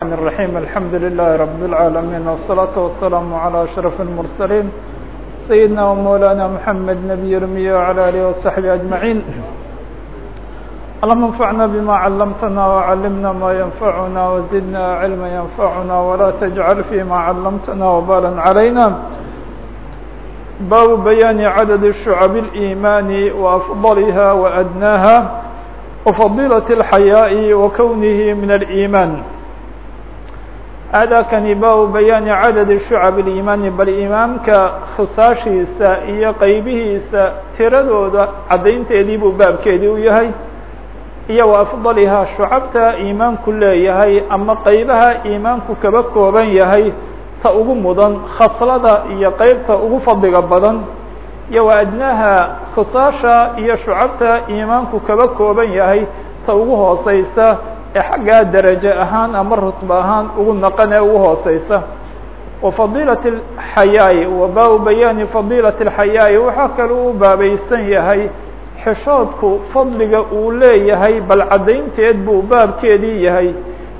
الرحمن الرحيم الحمد لله رب العالمين والصلاة والسلام على أشرف المرسلين سيدنا ومولانا محمد نبي الأمي وعلى آله وصحبه أجمعين اللهم انفعنا بما علمتنا وعلمنا ما ينفعنا وزدنا علما ينفعنا ولا تجعل فيما علمتنا وبالا علينا باب بيان عدد شعب الإيمان وأفضلها وأدناها وفضيلة الحياء وكونه من الإيمان aadaakani baa bayaani cadadi shucab اliimaani bal iimaanka khisaashiisa iyo qeybihiisa tiradooda caddaynteedii buu baabkeedii u yahay iyo wa afdalihaa shucabta iimaanku leeyahay ama qeybaha iimaanku kaba kooban yahay ta ugu mudan khaslada iyo qeybta ugu fadliga badan iyo wa adnaaha khisaasha iyo shucabta iimaanku kaba kooban yahay ta ugu hooseysa ee xaggaa daraje ahaan ama rutba ahaan ugu naqan ee ugu hooseysa wa fadiilat اxayaa'i wa baabu bayaani fadiilat اlxayaa'i waxaa kale u baabaysan yahay xishoodku fadliga uu leeyahay bal caddaynteed buu baabkeedii yahay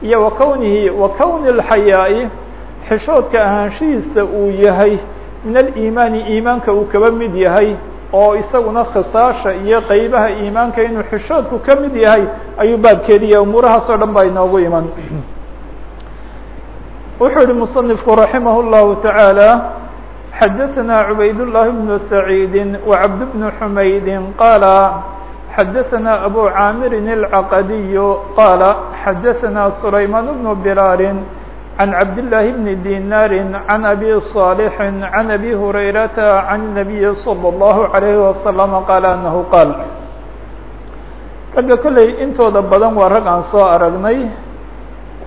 iyo wa kownihi wa kowni اlxayaa'i xishoodka ahaanshihiisa uu yahay min aliimaani iimaanka uu kaba mid yahay oo isaguna khisaasha iyo qeybaha iimaanka inuu xishoodku ka mid yahay ayuu baabkeediya umuurahaas oo dhan baa inoogu iman wuxuu yihi muصنifku raximah الlahu taعaalى xadaثna cubayd الlahi بn سacيidi وcabd بن حmaydi qala xadaثna abu caamiri الcaqadiy qala xadaثna سlayman بن bilaal عن عبد الله بن دينار عن أبي صالح عن أبي هريرة عن النبي صلى الله عليه وسلم قال أنه قال ragga kolley intooda badan waa rag aan soo aragnay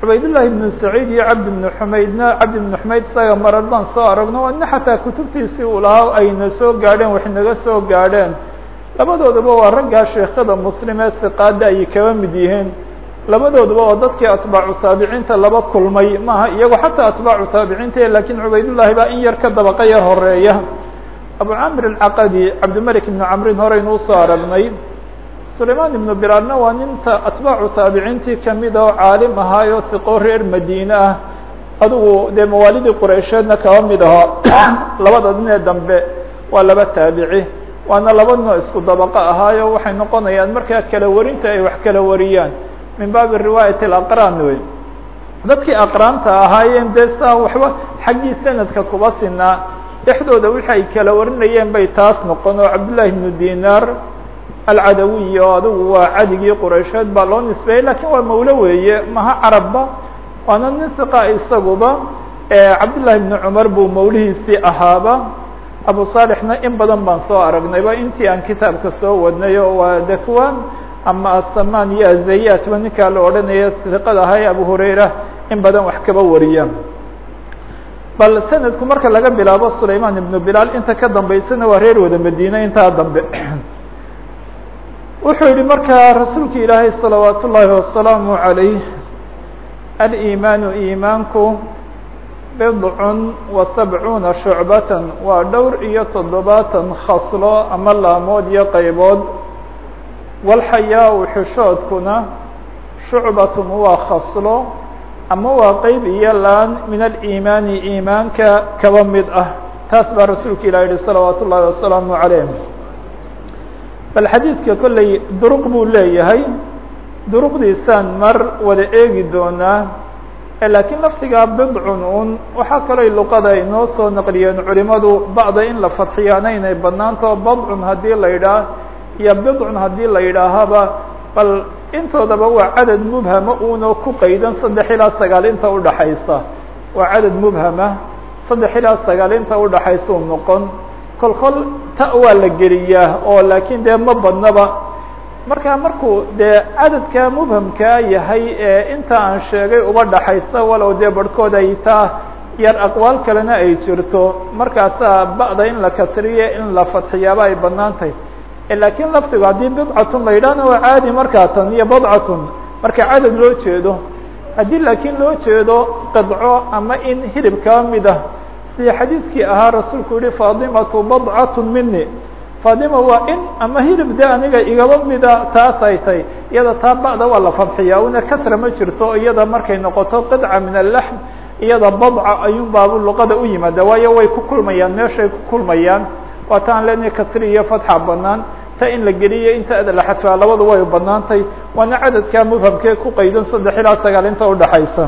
cubaydاللahi بن سacيid iyo cabd بن حmaydna cabd بن حmayd isaga marar baan soo aragno ina xataa kutubtiisii uu lahaa ayna soo gaadheen wax naga soo gaadheen labadoodaba waa raggaa sheekada muslim ee siqaada ayay kaba mid yihiin labadooduba oo dadkii atbaacu taabiciinta laba kulmay maaha iyago xataa atbaacu taabiciinta lakiin cubaydullahi baa in yar ka dabaqa yar horreeya abu camir alcaqadi cabdimalik ibnu camrin horeynu u soo aragnay sulayman ibnu bilaalna waa ninta atbaacu taabiciintii ka mid oo caalim ahaayo siqoo reer madiine ah. Adigu dee mawaalidii qureysheedna kaba mid aho. Labada dinee dambe waa laba taabici waana laba noo isku dabaqa ahaayo waxay noqonayaan markaa kala warinta ay wax kala wariyaan min baabi riwaayat alaqraan wey dadkii aqraanta ahaayeen dee saa waxba xaggii sanadka kuba sinaa dhexdooda wixi ay kala warinayeen bay taas noqon oo cabdullahi ibnu dinaar alcadawiy oo adigu waa cadigii quraysheed baa loo nisbeeyey lakiin waa mawlo weeye maha carabba waana nin siqa isaguba cabdullahi ibnu cumar buu mawlihiisii ahaaba. Abu saalixna in badan baan soo aragnayba intii aan kitaabka soo wadnay oo waa dakwan ama asamaan iyo azayatba ninkaa la odhanaya siqada ahay abu hurayra in badan wax kaba wariya bal sanadku marka laga bilaabo sulayman ibnu bilaal inta ka dambeysana waa reer wada madiine intaa dambe wuxuu yihi markaa rasuulka ilaahay salawaat ullaahi wasalaamu عalayh aliimaanu iimaanku bidcun wa sabcuuna shucbatan waa dhowr iyo toddobaatan khaslo ama laamood iyo qaybood walxayaa-u xishoodkuna shucbatun waa khaslo ama waa qeyb iyo laan min aliimaani iimaanka kaba mid ah taas baa rasuulka ilah yihi salawaat ullaahi wasalaamu calayh bal xadiidka kolley duruq buu leeyahay duruqdiisaan mar wada eegi doonaa laakiin lafdigaa bidcun un waxaa kaloo luqada inoo soo naqliyeen culimadu bacda in la fadxiyaana inay banaanto badcun haddii la yidhaah iyo bidcun haddii la yidhaahaba bal intoodaba waa cadad mubhama uno ku qaydan saddex ilaa sagaal inta udhaxaysa waa cadad mubhama saddex ilaa sagaal inta udhaxaysa u noqon. Kol ta waa la geliyaa oo laakiin dee ma badnaba. Marka markuu dee cadadka mubhamkaa yahay ee inta aan sheegay uba dhaxaysa walow dee barhkood ay taa yar aqwaal kalena ay jirto. Markaasaa ba'da in la kasriye in la fadxiyaaba ay bannaan tahay lakiin lafdigu haddii bidcatun la yidhahna waa caadi markaa tan iyo badcatun. Marka cadad loo jeedo haddii laakiin loo jeedo qidco ama in hilib kaba mid ah sida xadiidkii ahaa rasuulku yihi faadimatu badcatun mini fadima waa in ama hilib de aniga igaba mida taas ay tay iyada taa ba'da waa la fadxiyaa una kasra ma jirto iyada markay noqoto qidca min alaxm iyada badca ayuun baabu luqada u yimaada waayo way ku kulmayaan meeshay ku kulmayaan waa ta aan leenahay kasri iyo fatxa banaan ta in la geliyo inta ada la xadfaa labadu way banaantay waana cadadkaa mubhamkee ku qaydan saddex ilaa sagaal inta udhaxaysa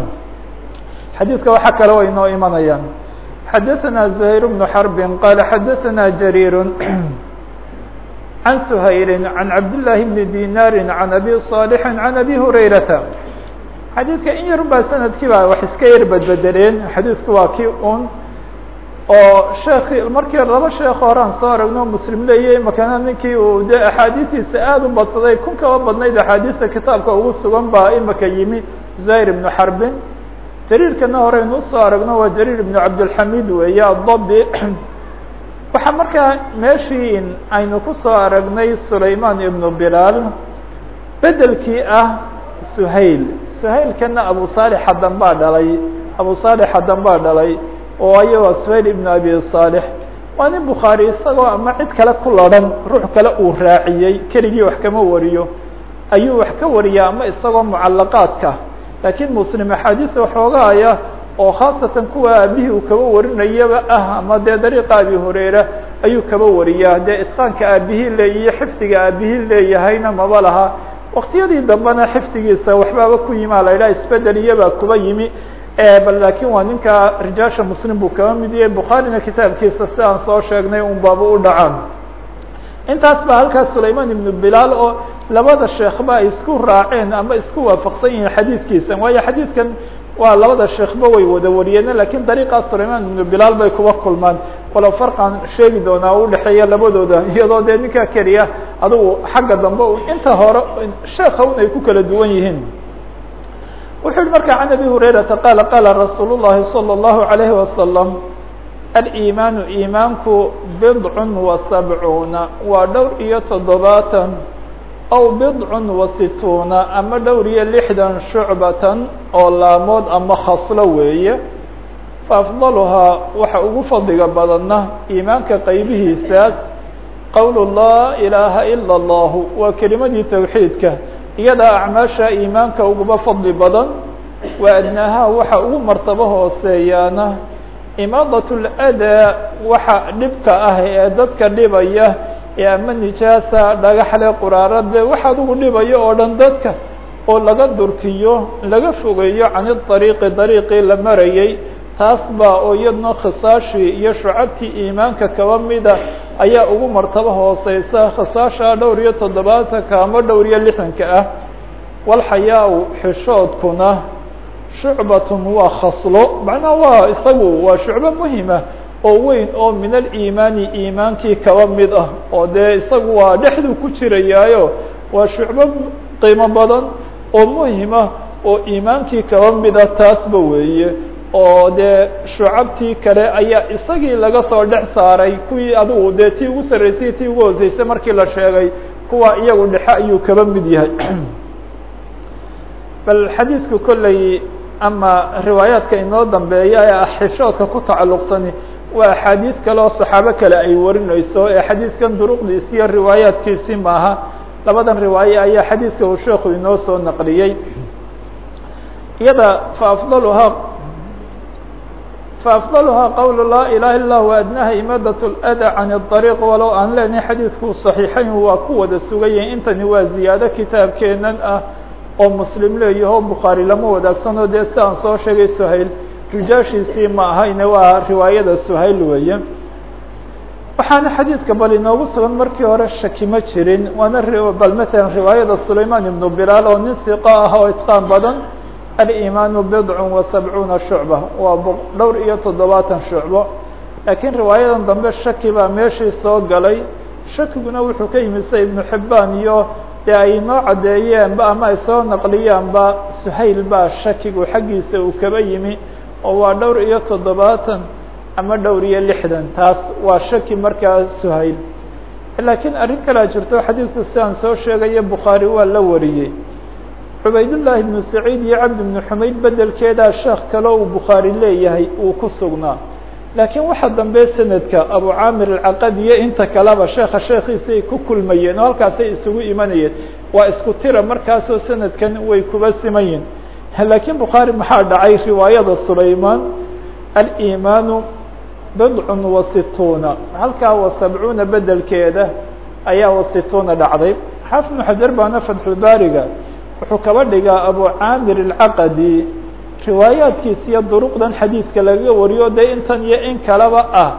xadiidka waxaa kale way inoo imanayaan xadaثna زhayr بن xرb qال xadaثna jarيir عan سhayl عan cabdاللahi بn dinar عan abi صاlح عan abi هurayrata xadiidka in yar baa sanadkii baa wax iska yar badbedeleen xadiidku waa kii un oo sheekh markii laba sheekh horaan soo aragno muslim leeyahy makana ninkii uu dee axaadiistiisa aada u badsaday kun kaba badnayd axaadiista kitaabka ugu sugan baa imika yimi zahir ibnu xarbin jariirkana horeaynu u soo aragno waa jariir ibnu cabdilxamiid weeye addabi waxaa markaa meeshii aynu ku soo aragnay sulayman ibnu bilaal bedelkii ah suhayl. Suhaylkana abu saalix hadan baa dhalay abu saalix hadan baa dhalay oo ayagoo suhayl ibnu abi saalix waa nin bukhaari isagoo ama cid kale ku ladhan ruux kale uu raaciyey keligii wax kama wariyo. Ayuu wax ka wariyaa ama isagoo mucalaqaadka laakiin muslim axaadiisa waxoogaaya oo khaasatan kuwa aabihii uu kaba warinayaba ah ama dee dariiqa abi hurayra ayuu kaba wariyaa. Dee itqaanka aabihii leeyiyo xifdiga aabihii leeyahayna maba laha. Waktiyadii dambena xifdigiisa waxbaaba ku yimi la yidhaha isbeddel kuba yimi bal laakiin waa ninka rijaasha muslim buu kaba mid yahay. Bukhaarina kitaabkiisa si aan soo sheegnay un baaba u dhacaan. Intaas baa halkaas sulayman ibnu bilaal oo labada sheekhba ay isku raaceen ama isku waafaqsan yihiin xadiidkiisa waayo xadiidkan waa labada sheekhba way wada wariyeen lakiin dariiqaas sulayman ibnu bilaal bay kuba kulmaan. Walow farqan sheegi doonaa u dhexeeya labadooda iyadoo dee ninka keliya adugu xagga dambe inta hore sheekha un ay ku kala duwan yihiin wuxuu yihi marka can abi hurayrata qaala qaala rasuul llahi salى اllahu alayhi wasalam alimaanu iimaanku bidcun wa sabcuuna waa dhowr iyo toddobaatan aw bidcun wa situuna ama dhowr iyo lixdan shucbatan oo laamood ama khaslo weeye. Faafdaluhaa waxa ugu fadliga badanna iimaanka qaybihiisaas qowlu laa ilaaha ila allahu waa kelimadii towxiidka iyadaa acmaasha iimaanka uguba fadli badan wa adnaaha waxa ugu martabo hooseeyaana. Imaadat ladaa waxa dhibka ah ee dadka dhibaya ee ama nijaasa dhagaxle quraarade wax adugu dhibayo oo dhan dadka oo laga durkiyo laga fogeeyo can iariiqi dariiqii la marayay taas baa oo iyadna khisaashii iyo shucabtii iimaanka kaba mida ayaa ugu martabo hooseysa khisaasha dhowr iyo toddobaatanka ama dhowr iyo lixdanka ah. Walxayaa-u xishoodkuna shucbatun waa khaslo. Macnaha waa isagu waa shucbo muhima oo weyn oo min aliimaani iimaankii kaba mid ah. Oo dee isagu waa dhexduu ku jirayaayo waa shucbo qiimo badan oo muhima oo iimaankii kaba mida taasba weeye oo dee shucabtii kale ayaa isagii laga soo dhex saaray kuwii adigu dee tii ugu sarreysay tii ugu hooseysay markii la sheegay kuwa iyagu dhexe ayuu kaba mid yahay. Bal xadiidku kolley ama riwaayaadka inoo dambeeya ee xishoodka ku tacalluqsani waa axaadiis kale oo saxaabo kale ay warinayso ee xadiidkan duruqdiisi iyo riwaayaadkiisi maaha labadan riwaaye ayaa xadiidka uu sheekhu inoo soo naqliyey. Iyada faafdaluhaa faafdaluhaa qowlu laa ilaha illa hu adnaha imadat lada can اطariiq walow aan leenahay xadiidku صaxiixayn waa ku wada sugayahay intani waa ziyaado kitaabkeenan ah oo muslim leeyaho bukhaari lama wadaagsanoo dee si aan soo sheegay suhayl rijaashiisii ma ahayne waa riwaayada suhayl weeye waxaana xadiidka bal inoogu sugan markii hore shaki ma jirin waana bal matalan riwaayada sulayman ibnu bilaal oo nin siqa ah oo itqaan badan bidcun wa sabcuuna shucba waa dhowr iyo toddobaatan shucbo laakiin riwaayadan dambe shaki baa meeshii soo galay. Shakiguna wuxuu ka yimid sida ibnu xibbaan iyo dee ay noo caddeeyeenba ama ay soo naqliyaanba suhayl baa shakigu xaggiisa uu kaba yimi oo waa dhowr iyo toddobaatan ama dhowr iyo lixdan. Taas waa shaki markaa suhayl. Laakiin arrin kalea jirto xadiidku sidaan soo sheegaya bukhaari waa la wariyey cubaydullaahi ibnu saciid iyo cabdi ibnu xumayd bedelkeedaa sheekh kale uu bukhaari leeyahay uu ku sugnaa. Laakiin waxa dambe sanadka abu caamir alcaqadi iyo inta kaleba sheeka sheekiisa ay ku kulmayeen oo halkaasay isugu imanayeen waa isku tira markaasoo sanadkan way kuba simayiin laakiin bukhaari maxaa dhacay? Riwaayada sulayman alimaanu bidcun wa situuna halkaa wa sabcuuna bedelkeeda ayaa wa situuna dhacday. Xaafid ibnu xajar baana fatxulbaariga wuxuu kaba dhigaa abu caamir alcaqadi. Riwaayaadkiisa iyo duruqdan xadiidka lagaga wariyo dee intan iyo in kaleba ah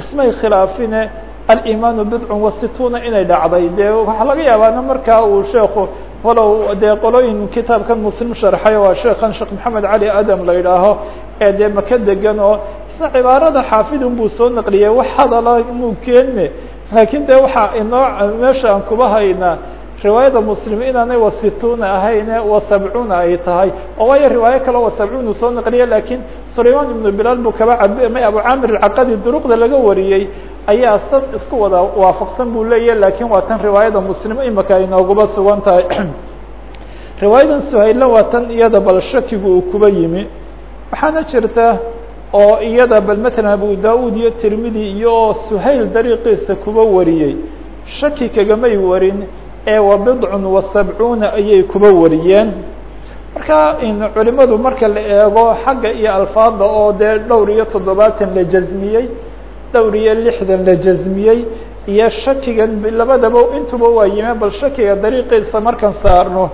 ismay khilaafine alimaanu bidcun wa situuna inay dhacday. Dee waxaa laga yaabaana markaa uu sheeku walow dee qolooyin kitaabkan muslim sharxay waa sheekan sheekh maxamed cali adam la yidhaaho ee dee maka degan oo isna cibaarada xaafidun buu soo naqliyay wax hadala muu keenne laakiin de waxaa inoo meesha aan kuba haynaa riwaayada muslim inaanay wa situuna ahayne wa sabcuuna ay tahay. Oo waayo riwaayo kale wa sabcuun uu soo naqliya lakiin sulayman ibnu bilaal buu kaba cabimay abu caamir alcaqadi duruqda laga wariyey ayaa san isku wada waafaqsan buu leeyahy laakiin waa tan riwaayada muslim imika ay nooguba sugan tahay. Riwaayadan suhayla waa tan iyada bal shakigu uu kuba yimi. Waxaana jirta oo iyada bal matalan abu da'ud iyo tirmidi iyo suhayl dariiqiisa kuba wariyey. Shaki kagamay warin ee wa bidcun wa sabcuuna ayay kuba wariyeen. Marka culimadu marka la eego xagga iyo alfaada oo dee dhowr iyo toddobaatan la jazmiyey dhowr iyo lixdan la jazmiyey iyo shakigan labadaba intuba waa yimeen bal shakiga dariiqiisa markaan saarno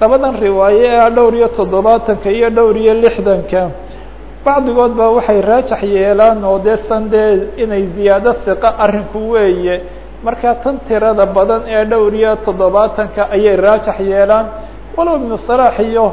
labadan riwaaye ee dhowr iyo toddobaatanka iyo dhowr iyo lixdanka. Bacdigood ba waxay raajax yeelaan oo dee san dee inay ziyaado siqa arrinku weeye marka tan tirada badan ee dhowr iyo toddobaatanka ayay raajax yeelaan. Walow ibnu salaax iyo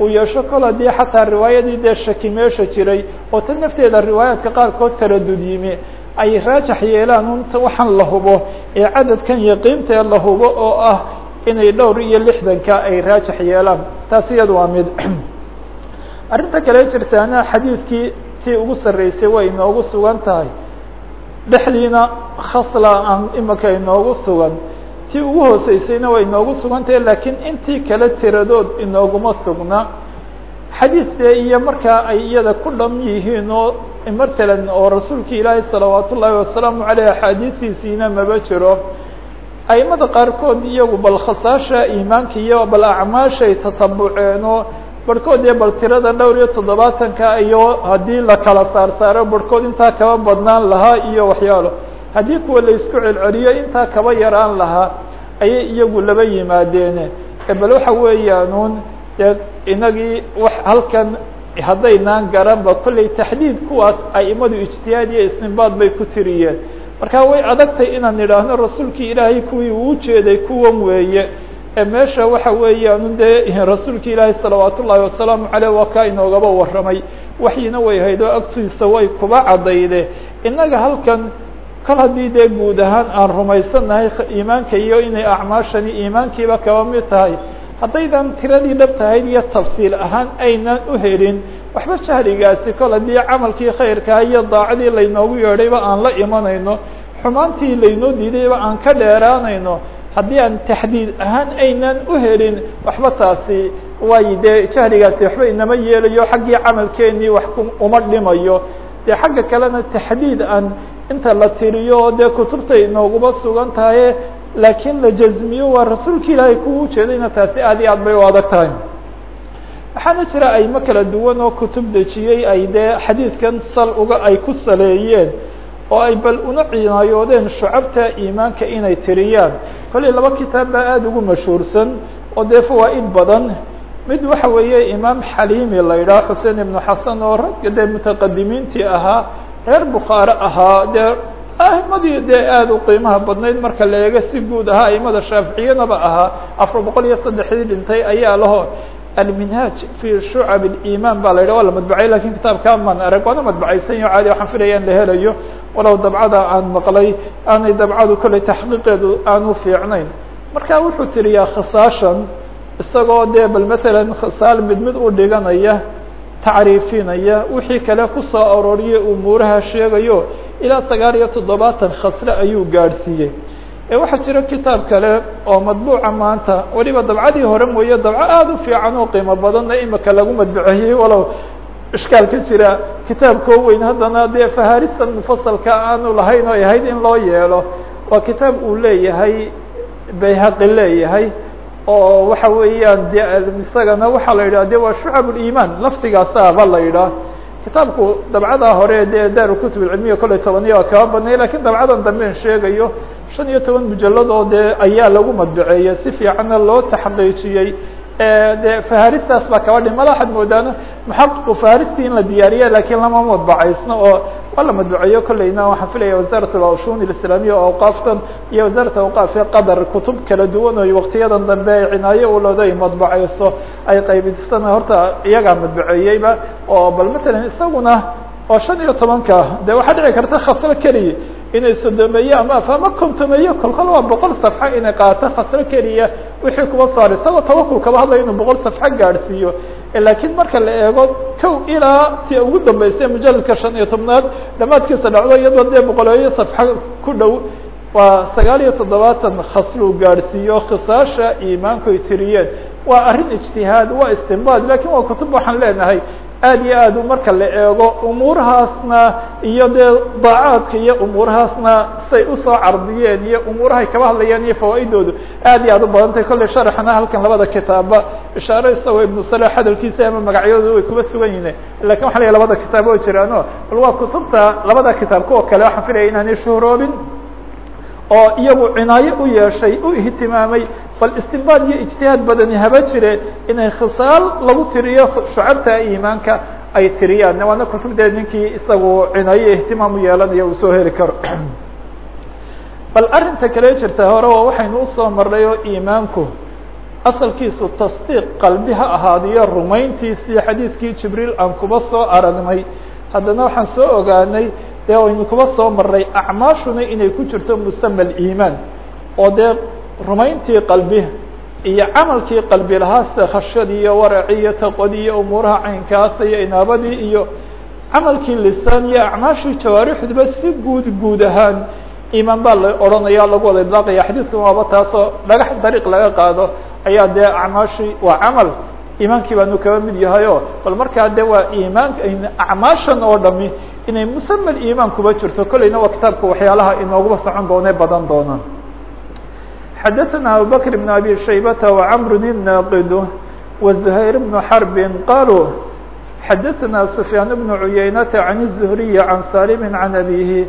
uu yeesho kol haddii xataa riwaayadii dee shaki meesha jiray oo tan nafteeda riwaayaadka qaarkood taradud yimi ay raajax yeelaan. Waxaan la hubo ee cadadkan yaqiintae la hubo oo ah inay dhowr iyo lixdanka ay raajax yeelaan. Taas iyada waa mid. Arrinta kale jirtaana xadiidkii tii ugu sarreysay way inoogu sugan tahay dhexdiina khasla aan imika inoogu sugan. Tii ugu hooseysayna way inoogu sugan tahay laakiin intii kale tiradood inooguma sugna. Xadiidee iyo markaa ay iyada ku dham yihiin oo matalan oo rasuulka ilaahi salawaat ullaahi wasalaamu caleyh axaadiistiisiina maba jiro. Aimada qaarkood iyagu bal khasaasha iimaanka iyo bal acmaashay tatabuceen barhkood iyo bal tirada dhowr iyo toddobaatanka iyo haddii la kala saar saaro barhkood intaa kaba badnaan lahaa iyo waxyaalo. Haddii kuwa la isku celceliyo intaa kaba yaraan lahaa ayay iyagu laba yimaadeene bal waxa weeyaanuun dee inagii wax halkan haddaynaan garanba kollay taxdiid kuwaas aimadu ijtihaad iyo istinbaad bay ku tiriyeen. Marka way adagtay inaan idhaahno rasuulkii ilaahay kuwii uu jeeday kuwan weeye meesha waxa weeyaan dee rasuulka ilaahi salawaat ullaahi wasalaamu caleyh waa kaa inoogaba warramay. Waxyina way hayd oo agtiisa way kuba caddayde. Innaga halkan kol haddii dee guud ahaan aan rumaysannahay iimaanka iyo inay acmaashani iimaankiiba kaba mid tahay haddaydan tiradii dhab tahayd iyo tafsiil ahaan aynan u helin waxba jahligaasi kol haddii camalkii khayrkaa iyo daacadii laynoogu yeedhayba aan la imanayno xumaantii laynoo diidayba aan ka dheeraanayno haddii aan taxdiid ahaan aynan u helin waxba taasi way dee jahligaasi waxba inama yeelayo xaggii camalkeenii wax uma dhimayo. Dee xagga kalena taxdiid aan inta la tiriyo dee kutubtay inooguma sugan tahay laakiin la jazmiyo waa rasuulka ilaahay kuwa ujeedayna taasi aad iyo aad bay u adag tahay. Waxaana jira aymo kala duwan oo kutub dejiyey ay dee xadiidkan sal uga ay ku saleeyeen oo ay bal una cinaayoodeen shucabta iimaanka inay tiriyaan. Kollay laba kitaab baa aada ugu mashhuursan oo dee fawaa'id badan. Mid waxa weeye imaam xaliimi la yidhaha xuseen ibnu xasan oo ragga dee mutaqadimiintii ahaa reer bukhaare ahaa dee ahimadii dee aada u qiimaha badnayd marka la eego si guud ahaa aimada shaaficiyanaba ahaa afar boqol iyo saddexdii dhintay ayaa laho. Alminhaaj fi shucab اliman ba la yidhah waa la madbacay laakiin kitaabka maan arag waana madbacaysan caadi waxaan filaya la helayo walow dabcada aan maqlay aanay dabcadu kollay taxqiiqeedu aanu fiicnayn. Marka wuxuu tiriyaa khasaashan isagoo dee bal matalan khasaal mid mid u dhiganaya tacriifinaya wixii kale ku soo arooriyay umuuraha sheegayo ilaa sagaal iyo toddobaatan khasle ayuu gaadhsiiyey. Waxaa jira kitaab kale oo madbuuca maanta weliba dabcadii hore mooye dabco aada u fiican oo qiimo badanna imika lagu madbuceeyey walow ishkaal ka jira. Kitaabkoo weyn haddana dee faharistan mufasalka aanu lahayn oo ay ahayd in loo yeelo waa kitaab uu leeyahay bayhaqi leeyahay oo waxa weeyaan isagana waxaa la yidhah de waa shucab laftigaasaba la yidhaah kitaabku dabcadaa hore dee daar kutub ilcilmiya kolley tobaniya kaba badnay laakiin dabcadan damben sheegayo shan iyo toban mujalad dee ayaa lagu madbaceeyey si fiicanna loo taxqiijiyey de faharistaas baa kaba dhi mala waxaad moodaana muxaqiqu faharistii in la diyaariya laakiin lama madbacaysno oo waa la madbaceeyo kolleyna. Waxaan filaya wasaarat ashun islamiya oo awqaaftan iyo wasaarat awqaaf ee qadar kutub kala duwan oy waktiyadan dambe ay cinaayo ulooda ay madbaceyso ay qaybisana horta iyagaa madbaceeyeyba oo bal matalan isaguna oo shan iyo tobanka de waxaa dhici karta khasro keliya inay sodomeeye ama afama kontomeeye kolkol waa boqol safxa inay qaato khasro keliya wixii kuba saar isagoo tawakul kaba hadlaya inuu boqol safxo gaadhsiiyo. Lakiin marka la eego kow ilaa ti ugu dambeysay mujaladka shan iyo tobnaad dhamaadkiisa dhacdo iyadoo dee boqoleeyo safxo ku dhow waa sagaal iyo toddobaatan khasluu gaadhsiiyo khisaasha iimaanku ay tiriyeen. Waa arrin ijtihaad waa istinbaad laakiin waa kutub waxaan leenahay aad iyo aad marka la eego umuurahaasna iyo dee daacaadka iyo umuurahaasna say u soo cardiyeen iyo umuurahay kaba hadlayaan iyo fawaaidoodu aad iyo aad u badantay. Kolley sharaxna halkan labada kitaaba ishaare isagoo ibnu salax hadalkiisa ama magacyadoodu way kuba sugan yihiin. Lakin waxa la labada kitaab oo jiraano bal waa kutubta labada kitaab kuwa kale waxaan filaya inaanay shuhroobin oo iyagu cinaayo u yeeshay u ihtimaamay bal istinbaad iyo ijtihaad badani haba jire inay khisaal lagu tiriyo shucabta iimaanka ay tiriyaan. Waana kutubdeed ninkii isagu cinaayo ihtimaam u yeelanaya uu soo heli karo. Bal arrinta kale jirta hore oo waxaynu u soo marnay oo iimaanku asalkiisu tasdiiq qalbi ha ahaadiyo rumayntiisii xadiidkii jibriil aan kuba soo aragnay. Haddana waxaan soo ogaanay dee aynu kuba soo marnay acmaashuna inay ku jirto musama aliimaan oo dee rumayntii qalbi iyo camalkii qalbi lahaa sida khashadii iyo waracii iyo taqwadii iyo umuuraha caynkaasa iyo inaabadii iyo camalkii lisaan iyo acmaashii jawaarixduba si guud guud ahaan iimaan baa la odhanaya lagu wada idlaaqaya. Xadiidkan waaba taasoo dhagax dariiq laga qaado. Ayaa dee acmaashii waa camal iimaankii baanu kaba mid yahay o bal markaa de waa iimaanka acmaashan oo dhami inay musama iimaan kuba jirto kolleyna waa kitaabka waxyaalaha inooguba socon doone badan doonaan xadaثna abubakr بn abi shaybata وcmr الnaqid وزhayr بn xrb qaluu xadaثna سfyaan بn cuyaynata عan الزhriي عan salim عan abihi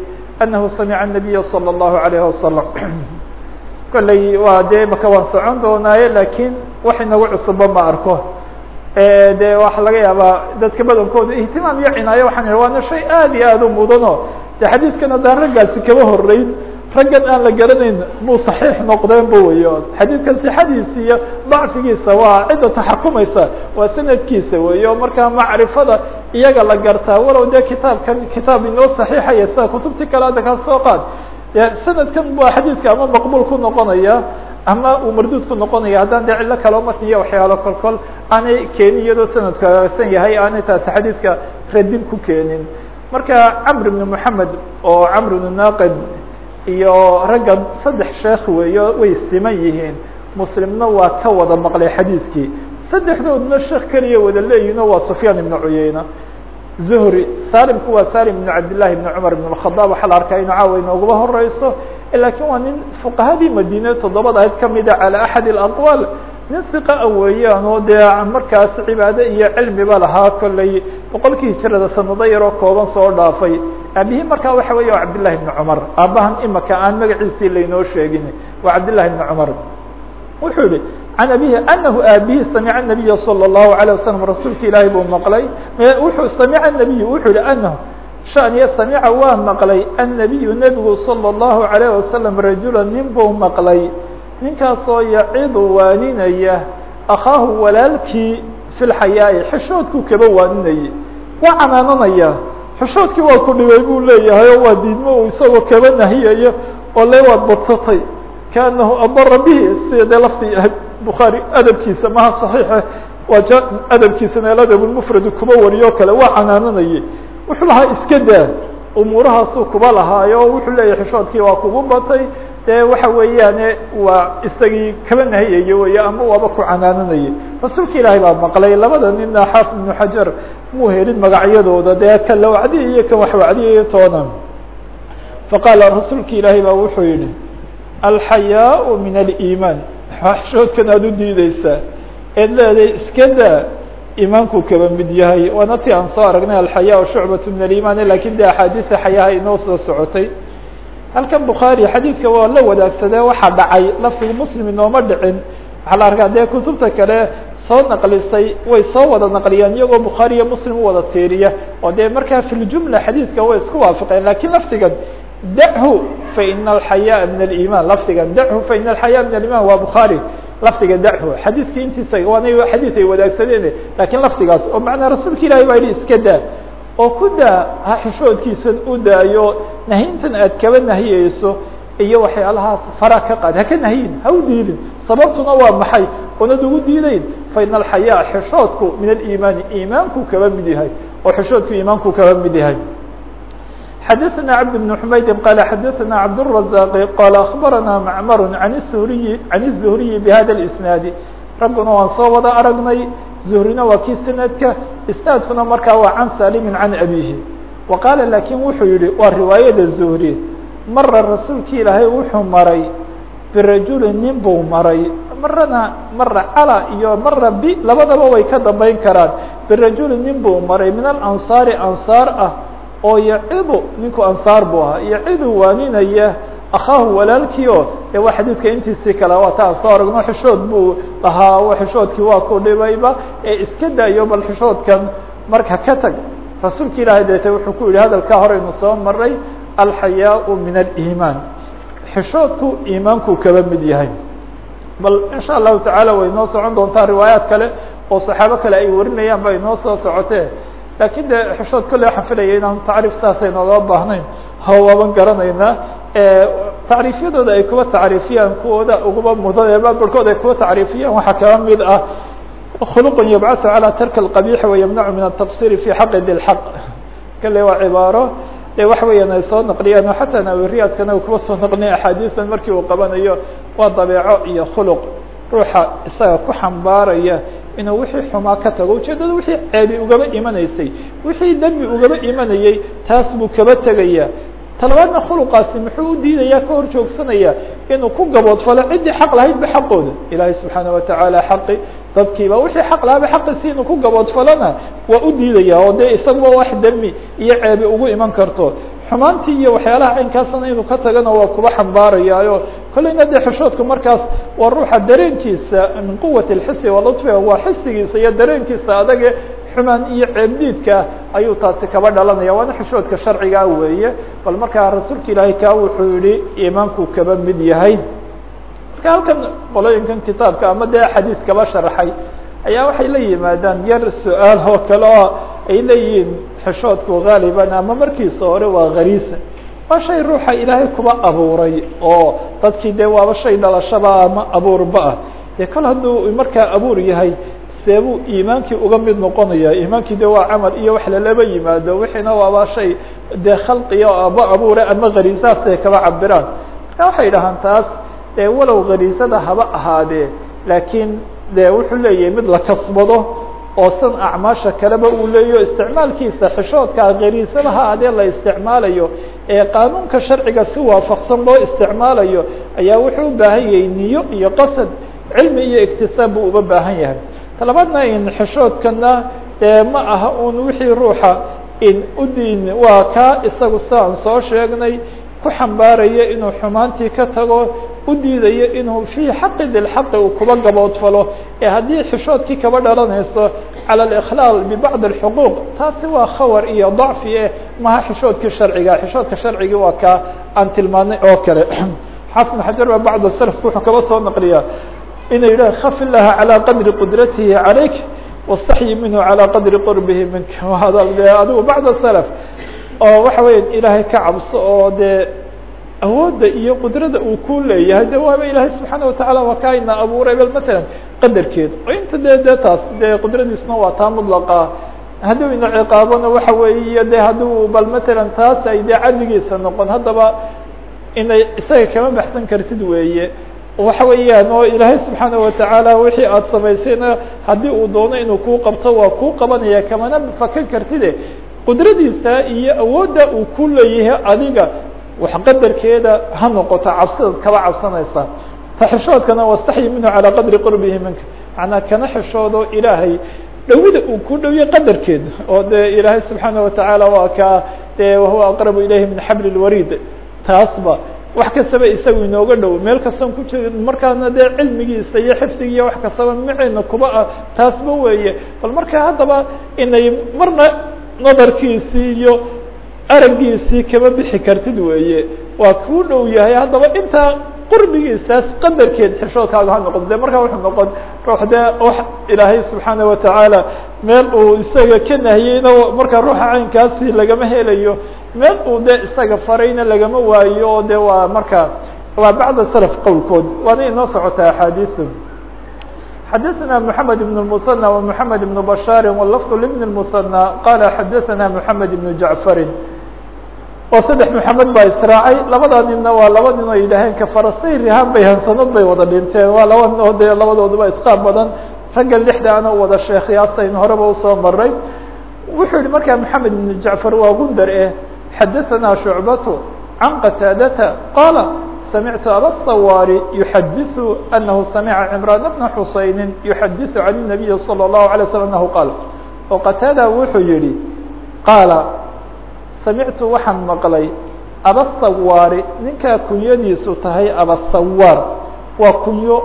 anahu samca النabiy slى الlahu عalيه waslم kolley waa de maka waan socon doonaaye lakin wax inagu cusuba ma arko de waxa laga yaabaa dadka badankooda ihtimaam iyo cinaayo waxaan waana shay aad iyo aad u mudanoo de xadiidkan haddaan raggaasi kaba horeyn raggan aan la garanayn muu saxiix noqdeen bu weyo xadiidkan sixadiisa iyo dacfigiisa waa cidda taxakumaysa waa sanadkiisa weyo markaa macrifada iyaga la gartaa walow dee kitaabkan kitaab inoo saxiixaya sida kutubti kale hadda kaa soo qaad. Sanadkan waa xadiidka ama maqbuul ku noqonaya ama uu marduud ku noqonaya haddaan de cillo kaleo matniya waxyaalo kol kol aanay keenin iyadoo sanadku hagaagsan yahay aanay taasi xadiidka radin ku keenin. Marka camr ibn moxamed oo camr ibn naqid iyo ragga saddex sheekh weeyo way siman yihiin. Muslimna waa ka wada maqlay xadiidkii saddexdoodna sheekh keliya wada leeyihiin waa sufyaan ibn cuyeyna zuhri salimku waa salim ibn cabdillahi ibn cumar ibn اkhadaab waxaa la arkaa inu caawa inoogaba horeyso lakin waa nin fuqahadii madine toddobada ayd kamida calى axad اaqwaal nin iqa weeyaan oo dee markaas cibaade iyo cilmiba lahaa kolley boqolkii hijrada sanado yaroo kooban soo dhaafay aabihii markaa waxa weya waa cabdillahi ibn cumar aabahan imaka aan magaciisii laynoo sheegin waa cabdillahi ibn cumar wuxuu yihi can abihi anahu aabihi samica nabiya salى الlahu عalيه wasalam rasuulka ilaahay buu maqlay wuxuu samica nabiy wuxuu yihi anahu shaniya samica waa maqlay annabiyu nebigu salى الlahu عalيه wasalam rajula nin buu maqlay ninkaasoo yacidu waaninaya akhaahu walaalkii fi lxayaa'i xishoodkuu kaba waaninayay waa canaananaya xishoodkii waa ku dhibay buu leeyahay oo waa diidmo uu isagoo kaba nahiyayo oo le waad badsatay kaanahu abara bihi sida dee lafti bukhaari adabkiisa maha صaxiixe waa adabkiisana aladab mfrad kuba wariyo kale waa canaananayay wuxuu lahaa iska daa. Umuurahaasuu kuba lahaayo wuxuu leeyahay xishoodkii waa kugu batay. Dee waxa weeyaane waa isagii kaba nahiyaye wey ama waaba ku canaananayay. Rasuulka ilaahay baa maqlay labada nina xaafid ibnu xajar muu helin magacyadooda. Dee kan la wacdiyay iyo kan wax wacdiyayo toona. Faqaala rasuulka ilaahay baa wuxuu yihi alxayaau min aliimaan. Xishoodkan aada u diideysaa eed leedahay iska iimaanku kaba mid yahay. Waana ti aan soo aragnay alxayaa shucbat min aliimaan laakiin de axaadiisa xayaha inoo soo socotay. Halkan bukhaari xadiidka waa la wadaagsadee waxaa dhacay lafdiga muslim inooma dhicin. Waxaa la arkaa dee kutubta kale soo naqlisay way soo wada naqliyaan iyagoo bukhaari iyo muslim u wada tiiriya oo dee markaa fi xadiidka way isku waafaqeen. Lakin lafdigan dachu faina alxayaa min aliiman lafdigan dachu faina alxayaa min aliman waa bukhaari lafdiga dachu xadiidka intiisa waana xadiid ay wadaagsadeen laakiin lafdigaas oo macnaa rasuulka ilahi baa yihi iska daa. Oo ku daa ha xishoodkiisan u daayo nahintan aad kaba nahiyeyso iyo waxyaalahaas fara ka qaad haka nahiyin ha u diidin sababtuna waa maxay? Oonad ugu diideyn faina alxayaa xishoodku min aliimaani iimaanku kaba mid yahay oo xishoodku iimaanku kaba mid yahay xadaثna cبd بن حmaydi qال xadaثna cabdالرaزاq qال aخbarana macmr an الhriyi can الزhriyi bhada الإsnaadi ragguna waan soo wada aragnay zuhrina waa kii sanadka isnaadkuna markaa waa can salimi can abihi wa qaala lakin wuxuu yihi waa riwaayada zuhri mara rasuulki ilaahay wuxuu maray birajuli nin buu maray marana mara cala iyo mara b labadaba way ka dambeyn karaan birajuli nin buu maray min alansaari ansaar ah oo yacidu ninku ansaar buu ahaa yacidu waaninaya akaahu walaalkii o de waa xadiidka intiisii kale waa ta aan soo aragno xishood buu lahaa xishoodkii waa ku dhibayba ee iska daayo bal xishoodkan marka ka tag rasuulka ilaahay deete wuxuu ku yihi hadalkaa horeynu soo maray alxayaau min aliimaan. Xishoodku iimaanku kaba mid yahay. Bal insha allahu tacaala way noo socon doontaa riwaayaat kale oo saxaabo kale ay warinayaan ba inoo soo socotee lakin de xishood kolle waxaan filaya inaan tacriif saasay nooga baahnayn hawaaban garanaynaa tacriifyadooda ay kuba tacriifiyaan kuwooda uguba mudaeba barhkood ay kuba tacriifiyaan waxaa kaba mid ah khuluq yabcaثu calى tarki الqabيح وayمnacu min التqصيr fi xaqi di الحaq kale waa cibaaro de waxa weeyaan ay soo naqliyaan xataa nawiriyaadkana u kuba soo naqliya axaadiisan markii uu qabanayo waa dabeeco iyo khuluq ruuxa isaga ku xambaaraya inuu wixii xumaa ka tago. Ujeedada wixii ceebi ugaba imanaysay. Wixii dembi ugaba imanayey taas buu kaba tegaya talabaadna khuluqaasi muxuu u diidaya ka hor joogsanaya inuu ku gaboodfalo ciddii xaq lahaydba xaqooda. Ilaahay subxaana watacaala xaqi dadkiiba wixii xaq lahaaba xaqiisi inuu ku gaboodfalona waa u diidaya oo dee isaguba wax dembi iyo ceebi ugu iman karto xumaantii iyo waxyaalaha caynkaasna inuu ka tagana waa kuba xambaarayaayo. Kolleyna dee xishoodku markaas waa ruuxa dareenkiisa min quwati اlxisi walطfiga waa xisigiisa iyo dareenkiisa adage xumaan iyo ceebdiidka ayuu taasi kaba dhalanaya. Waana xishoodka sharcigaa weeye bal markaa rasuulka ilaahay kaa wuxuu yihi iimaanku kaba mid yahay. Marka halkan qolooyinkan kitaabka ama dee xadiis kaba ayaa waxay la yimaadaan yar su'aal oo kale oo ay leeyihiin xishoodku gaaliban ama markiisa hore waa khariisa waa shay ruuxa ilaahay kuba abuuray oo dadkii dee waaba shay dhalashaba ama abuurba ah. Dee kol hadduu markaa abuur yahay see iimaankii uga mid noqonaya iimaankii de waa camal iyo wax lalaba yimaado. Wixiina waaba shay dee khalqiya aba abuure ama khariisaasay kaba cabiraan marka waxay dhahaan taas dee walow khariisada haba ahaadee laakiin de wuxuu leeyahay mid la kasbado oo san acmaasha kaleba uu leeyo isticmaalkiisa xishoodka khariisadaha adee la isticmaalayo ee qaanuunka sharciga si waafaqsan loo isticmaalayo ayaa wuxuu u baahan yahay niyo iyo qasad cilmi iyo iktisaab buu uba baahan yahay. Talabaadna in xishoodkana dee ma aha un wixii ruuxa in udiin waa kaa isagu siaan soo sheegnay ku xambaaraya inuu xumaantii ka tago u diidayo inuu fii xaqi dilxaqi uu kuba gaboodfalo. Ee haddii xishoodkii kaba dhalanayso cala alikhlaal bibacdi alxuquuq taasi waa khawar iyo dacfi eh maha xishoodkii sharciga. Xishoodka sharcigii waa kaa aan tilmaanay oo kale. Xaafid xajar baa bacd salaf wuxuu kaba soo naqliyaa. Inuu yidhah khafi laha calaa qadri qudratihi calayk wastaxyi minhu calaa qadri qurbihi minka. Adigu bacd salaf oo waxa weya ilaahay ka cabso oo dee awoodda iyo qudrada uu ku leeyahay de waaba ilaahay subxaana watacaala waa kaa ina abuuray bal matalan qadarkeeda oo inta de de taas dee qudradiisna waa taa mudlaqa. Hadduu ina ciqaabona waxa weeye de hadduu bal matalan taas ay dee cadligiisa noqon. Haddaba inay isaga kama baxsan kartid weeye. Waxa weeyaan oo ilaahay subxaana watacaala wixii aada samaysayna haddii uu doono inuu kuu qabto waa kuu qabanaya kamana fakan kartide qudradiisa iyo awoodda uu ku leeyahay adiga wax qadarkeeda ha noqoto cabsidaad kaba cabsanaysaa taxishoodkana wastaxyi minhu calaa qadri qurbihi minka. Macnaa kana xishoodo ilaahay dhawida uu ku dhawiye qadarkeed. Oo dee ilaahay subxaana watacaala waa kaa dee wahuwa aqrabu ilayhi min xabli lwariid taasba wax kastaba isagu inooga dhow. Meel kastan ku jir markaana dee cilmigiisa iyo xifdigiiyo wax kastaba maceena kuba ah. Taasba weeye. Bal marka haddaba inay marna nadarkiisii iyo araggiisii kama bixi kartid weeye. Waa kuu dhow yahay haddaba intaa qurbigiisaas qadarkeed xishoodkaaga ha noqon de markaa wuxuu noqon ruux dee wax ilaahay subxaana watacaala meel uu isaga ka nahiyeyna markaa ruuxa caynkaasi lagama helayo meel uu de isaga farayna lagama waayo oo de waa marka waa bacda salaf qowlkood. Waana inoo socota axaadiisu xadaثna mحamed بن المثنى ومحamed بن بشhاr واللفظ لبن المثنى qال xadaثna محamed بن جعفri oo saddex محamed baa israacay labada ninna waa laba nin oo yidhaaheen kafarasay rihaan bay hansanad bay wada dhinteen waa laba nin oo de labadooduba isqaab badan ragga lixda ana wada sheekhyaasayn horeba usoo maray wuxuu yihi markaa محamed بن جعفر waa gundar eh xadaثna شhuعبة عan qتاadةa qاla سمعت أbا الصوار يحdث أنه سمع عمران بن حuسين يحdث عن النبي صلى الله عليه وسلم أنه قال oo qتاadة wuxuu yihi qاaل سمعت waxaan مقلay أbالصوار ninkaa kunyadiisu tahay أbالصوار waa kunyo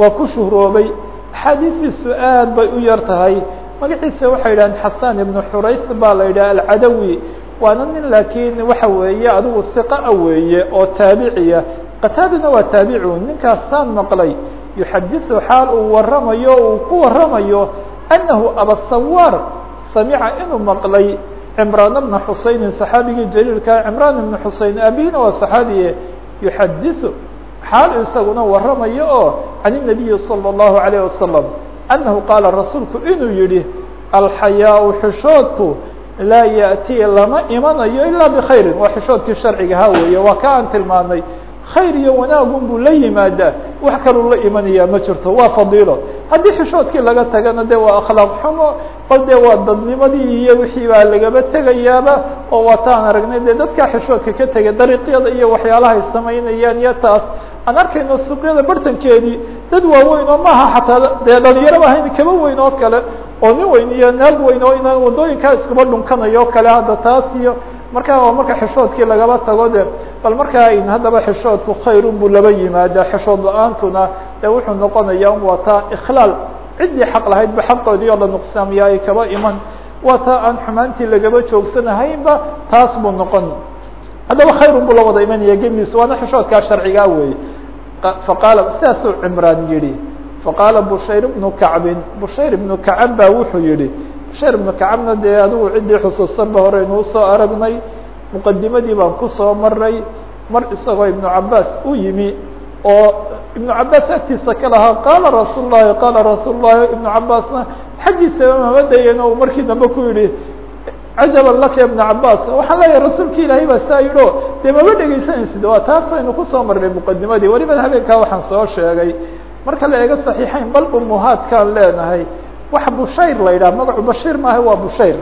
waa ku shuhroobay أxاadiiثiisu aad bay u yar tahay magaciisa waxay yidhahdeen xasan ibnu xurays baa la yidhaha alcadawi waana nin laakiin waxa weeye adigu hiqa weeye oo taabiciya qataadana waa taabicu ninkaasaan maqlay yuxadiثu xaal uu waramayo uu ku waramayo anahu abasawaar samica inuu maqlay cimraan bna xusaynin saxaabigii jaliilka cimraan ibna xusein abihina waa saxaabiye yuxadiثu xaal isaguna waramayo oo can الnabiyi salى الlahu عalيه wasalam anahu qaala rasuulku inuu yihi alxayaau xishoodku laa yaأtii lama imanayo ilaa bkhayri waa xishoodkii sharcigaha weeye waa ka aan tilmaanay khayr iyo wanaagun buu la yimaadaa. Wax kaluu la imanaya ma jirto waa fadiilo. Haddii xishoodkii laga tagana de waa akhlaaq xumo bal de waa dadnimadii iyo wixii baa lagaba tegayaaba oo waataan aragnay de dadkaa xishoodka ka tegay dariiqyada iyo waxyaalaha ay samaynayaan iyo taas. Aan arkayno suuqyada bartankeedii dad waaweyn oo maaha xataa dee dhalinyaraba ahayn kaba weyn oo kale oo nin weyn iyo naag weyn oo inaan wadooyinkaa iskuba dhunkanayo kale hadda taas iyo markaa waa marka xishoodkii lagaba tago de bal markaa in haddaba xishoodku khayrun buu laba yimaada xishood la'aantuna de wuxuu noqonaya waa taa ikhlaal. Ciddii xaq lahayd ba xaqoodii oo la nuqsaamiya ay kaba iman. Waa taa aan xumaantii lagaba joogsanahaynba taas buu noqon. Haddaba khayrun buu la wada imanaya gebiis waana xishoodkaa sharcigaa weeye. Faqaala sidaasuu cimraan yihi faqaala bushayr bnu kacbin bushayr ibnu kacab baa wuxuu yihi bushayr ibnu kacabna dee adigu ciddii xusuusanba horeynu u soo aragnay muqadimadii baan ku soo maray mar isagoo ibnu cabaas u yimi oo ibnu cabaas agtiisa ka lahaa qaala rasuul lahi qaala rasuul lahi ibnu cabaasna xaggiisaba mama dayen o markii dambe ku yihi cajaban laka ibna cabaas waxaan leeyahay rasuulki ilaahay baa saa yidhi o dee mama dhegeysanaysid waa taas aynu ku soo marnay muqadimadii weliba habeenkaa waxaan soo sheegay. Marka la eego صaxiixayn bal umuhaadkaan leenahay waxa bushayr la yidhaha. Magacu bashir maaha waa bushayr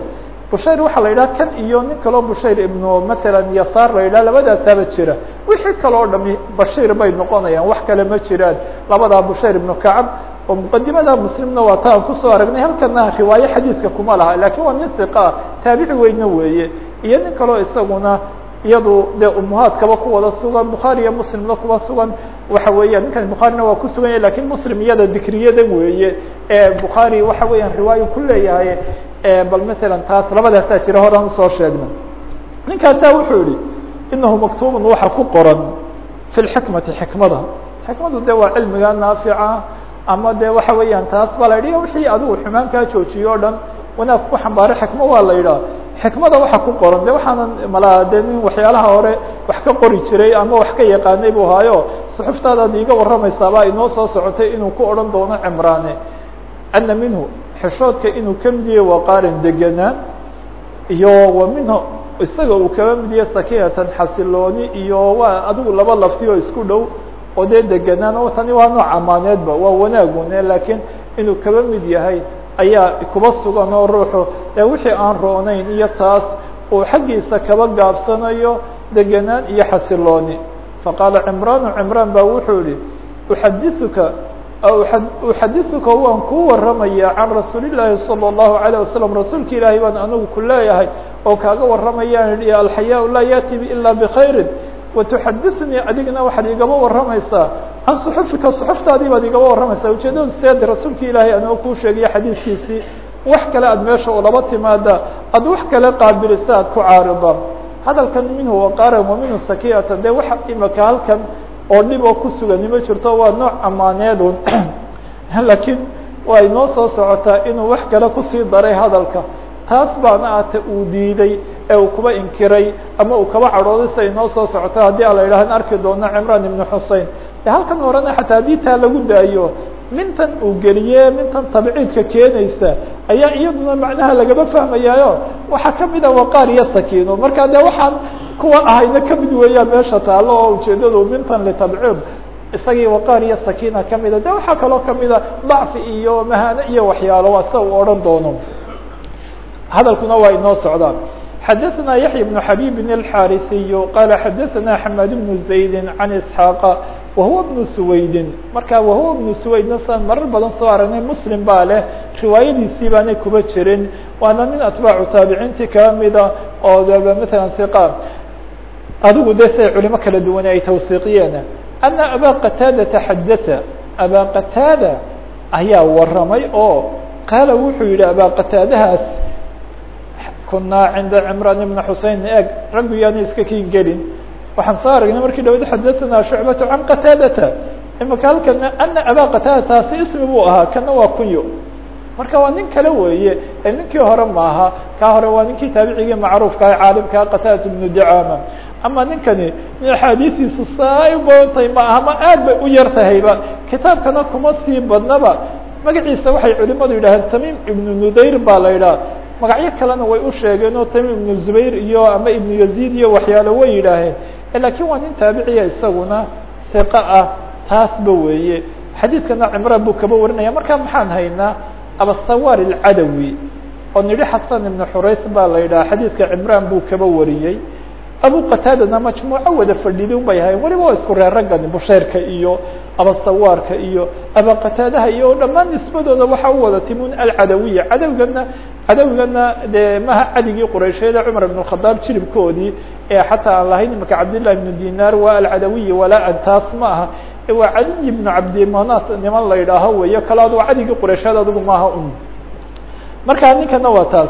bushayr waxaa la yidhaha kan iyo nin kaloo bushayr ibnu matalan yasaar la yidhaha labadaasaaba jira. Wixii kale o dhami bashiir bay noqonayaan wax kale ma jiraan. Labadaa bushayr ibnu kacab oo muqadimada muslimna waa ta aan ku soo aragnay halkana riwaayo xadiiska kuma laha laakiin waa nin siqa taabici weyne weeye. Iyo nin kaloo isaguna iyadu dee umuhaadkaba ku wada sugan bukhaari iyo muslimna kuwa sugan waxa weeyaan ninkan bukhaarina waa ku sugan yahay laakiin muslim iyada dikriyada weeye. Ee bukhaari waxa weeyaan riwaayo ku leeyahay bal masalan taas labadaasaa jira horaan u soo sheegna ninkaasaa wuxuu yihi inahu maktubun waxa ku qoran fi lxikmati xikmada. Xikmadu de waa cilmiga naafica ama de waxa weeyaan taas baa la yidhi wixii adigu xumaan kaa joojiyo o dhan wanaag ku xambaara xikmo waa la yidhaha xikmada waxa ku qoran. De waxaanan malaa de nin waxyaalaha hore wax ka qori jiray ama wax ka yaqaanay bu haayo suxuftaadaad iiga warramaysaabaa inoo soo socotay inuu ku odhan doono cimraane ana minhu xishoodka inuu ka mid yahay waqaarin deganaan iyo wa minhu isaga uu kaba midiye sakiinatan xasilooni iyo waa adigu laba lafti isku dhow oo dee deganaan o tani waa nooc amaaneedba waa wanaagune laakiin inuu kaba mid yahay ayaa kuba sugan oo ruuxu ee wixii aan roonayn iyo taas uu xaggiisa kaba gaabsanayo deganaan iyo xasilooni faqaala cimraanu cimraan baa wuxuu yihi uxadiثuka uxadiثuka waan kuu waramaya can rasuuli الlaahi salى الlahu عalيه wasalam rasuulka ilaahay baan anigu ku leeyahay oo kaaga waramayaan i alxayaa laa yaati ila bkhayri watuxadinii adigna waxaad igaba waramaysaa can suxufika suxuftaadii baad igaba waramaysaa ujeedadu seed rasuulki ilaahay anoo kuu sheegayo xadiidkiisii wax kale aad meesha ulaba timaada aad wax kale qaabilisa aad ku caarida hadalkan minhu waqaaran waminhu sakiyata de waxa imika halkan oo dhib oo ku sugani ma jirto waa nooc ammaaneedun laakiin way noo soo socotaa inuu wax kale ku sii daray hadalka taas baana ata uu diiday ee uu kuba inkiray ama uu kaba cadhooday siay noo soo socoto haddii a la yidhahan arki doono cimraan ibnu xusein de halkan horena xataa haddii taa lagu daayo mintan uu geliye mintan tabciidka keenaysa ayaa iyaduna macnaha lagaba fahmayaayo. Waxaa kamida waqaar iyo sakiino marka de waxaan kuwa ahayna ka mid weeyaan meesha taalo oo ujeedadu mintan litabciid isagii waqaar iyo sakiina kamida de waxaa kaloo kamida dacfi iyo mahano iyo waxyaalo waa sida uu odhan doono. Hadalkuna waa inoo socdaan xadaثna yaحya بن xabيb الxاrisiy qala xadaثna xmad بن زayd عan isحaaqa wahuwa بن سwaydin marka wahuwa بن سwaydna saan marar badan soo aragnay mslim baa leh riwaayadiisii baanay kuba jirin waana nin atbaacu taabiciintii kamida oo mثala ثiqa adigu de siay culimo kala duwane ay tawsiiqiyeen ana aba qataadata xadaثa aba qataada ayaa waramay oo qaala wuxuu yihi aba qataadahaas kunaa cinda cimraan ibn xusein eg. Raggu yaana iska kin gelin. Waxaan soo aragnay markii dhawad xadaثana shucbatu can qataadata. Imaka halkana ana aba qataada taasi ismi buu ahaa kana waa kunyo. Marka waa nin kale weeye ee ninkii hore maaha kaa hore waa ninkii taabicigii macruufka ah caalimkaa qataadata ibnu dacaama ama ninkani nin axaadiistiisu saa u badantahay ma aha ma aad bay u yar kitaabkana kuma sii badnaba. Magaciisa waxay culimadu yidhaaheen tamim ibnu nudayr baa la yidhaha magacyo kalena way u sheegeen oo tamim ibnu zubayr iyo ama ibnu yaziid iyo waxyaalo way yidhaaheen lakiin waa nin taabiciya isaguna siqa ah taasba weeye. Xadiidkana cimraan buu kaba warinaya marka maxaan haynaa abasawaar alcadawi oo nidhi xasan ibnu xurays baa la yidhaha xadiidka cimraan buu kaba wariyey. Abu qataadana majmuuco wada fadhidi un bay ahayen waa isku reer raggani busheyrka iyo abasawaarka iyo abaqataadaha iyo dhammaan nisbadooda waxa u wada timun alcadawiya. Cadawgana cadawigana dee maha cadigii quraysheeda cumar ibn khadaab jiribkoodii ee xataa aan lahayn imaka cabdillahi ibnu dinaar waa alcadawiyi walaa-an taas ma aha waa cadiy ibnu cabdimanat niman la yidhaaho weyo kale adu cadigii quraysheed adigu maaha un. Marka ninkana waa taas.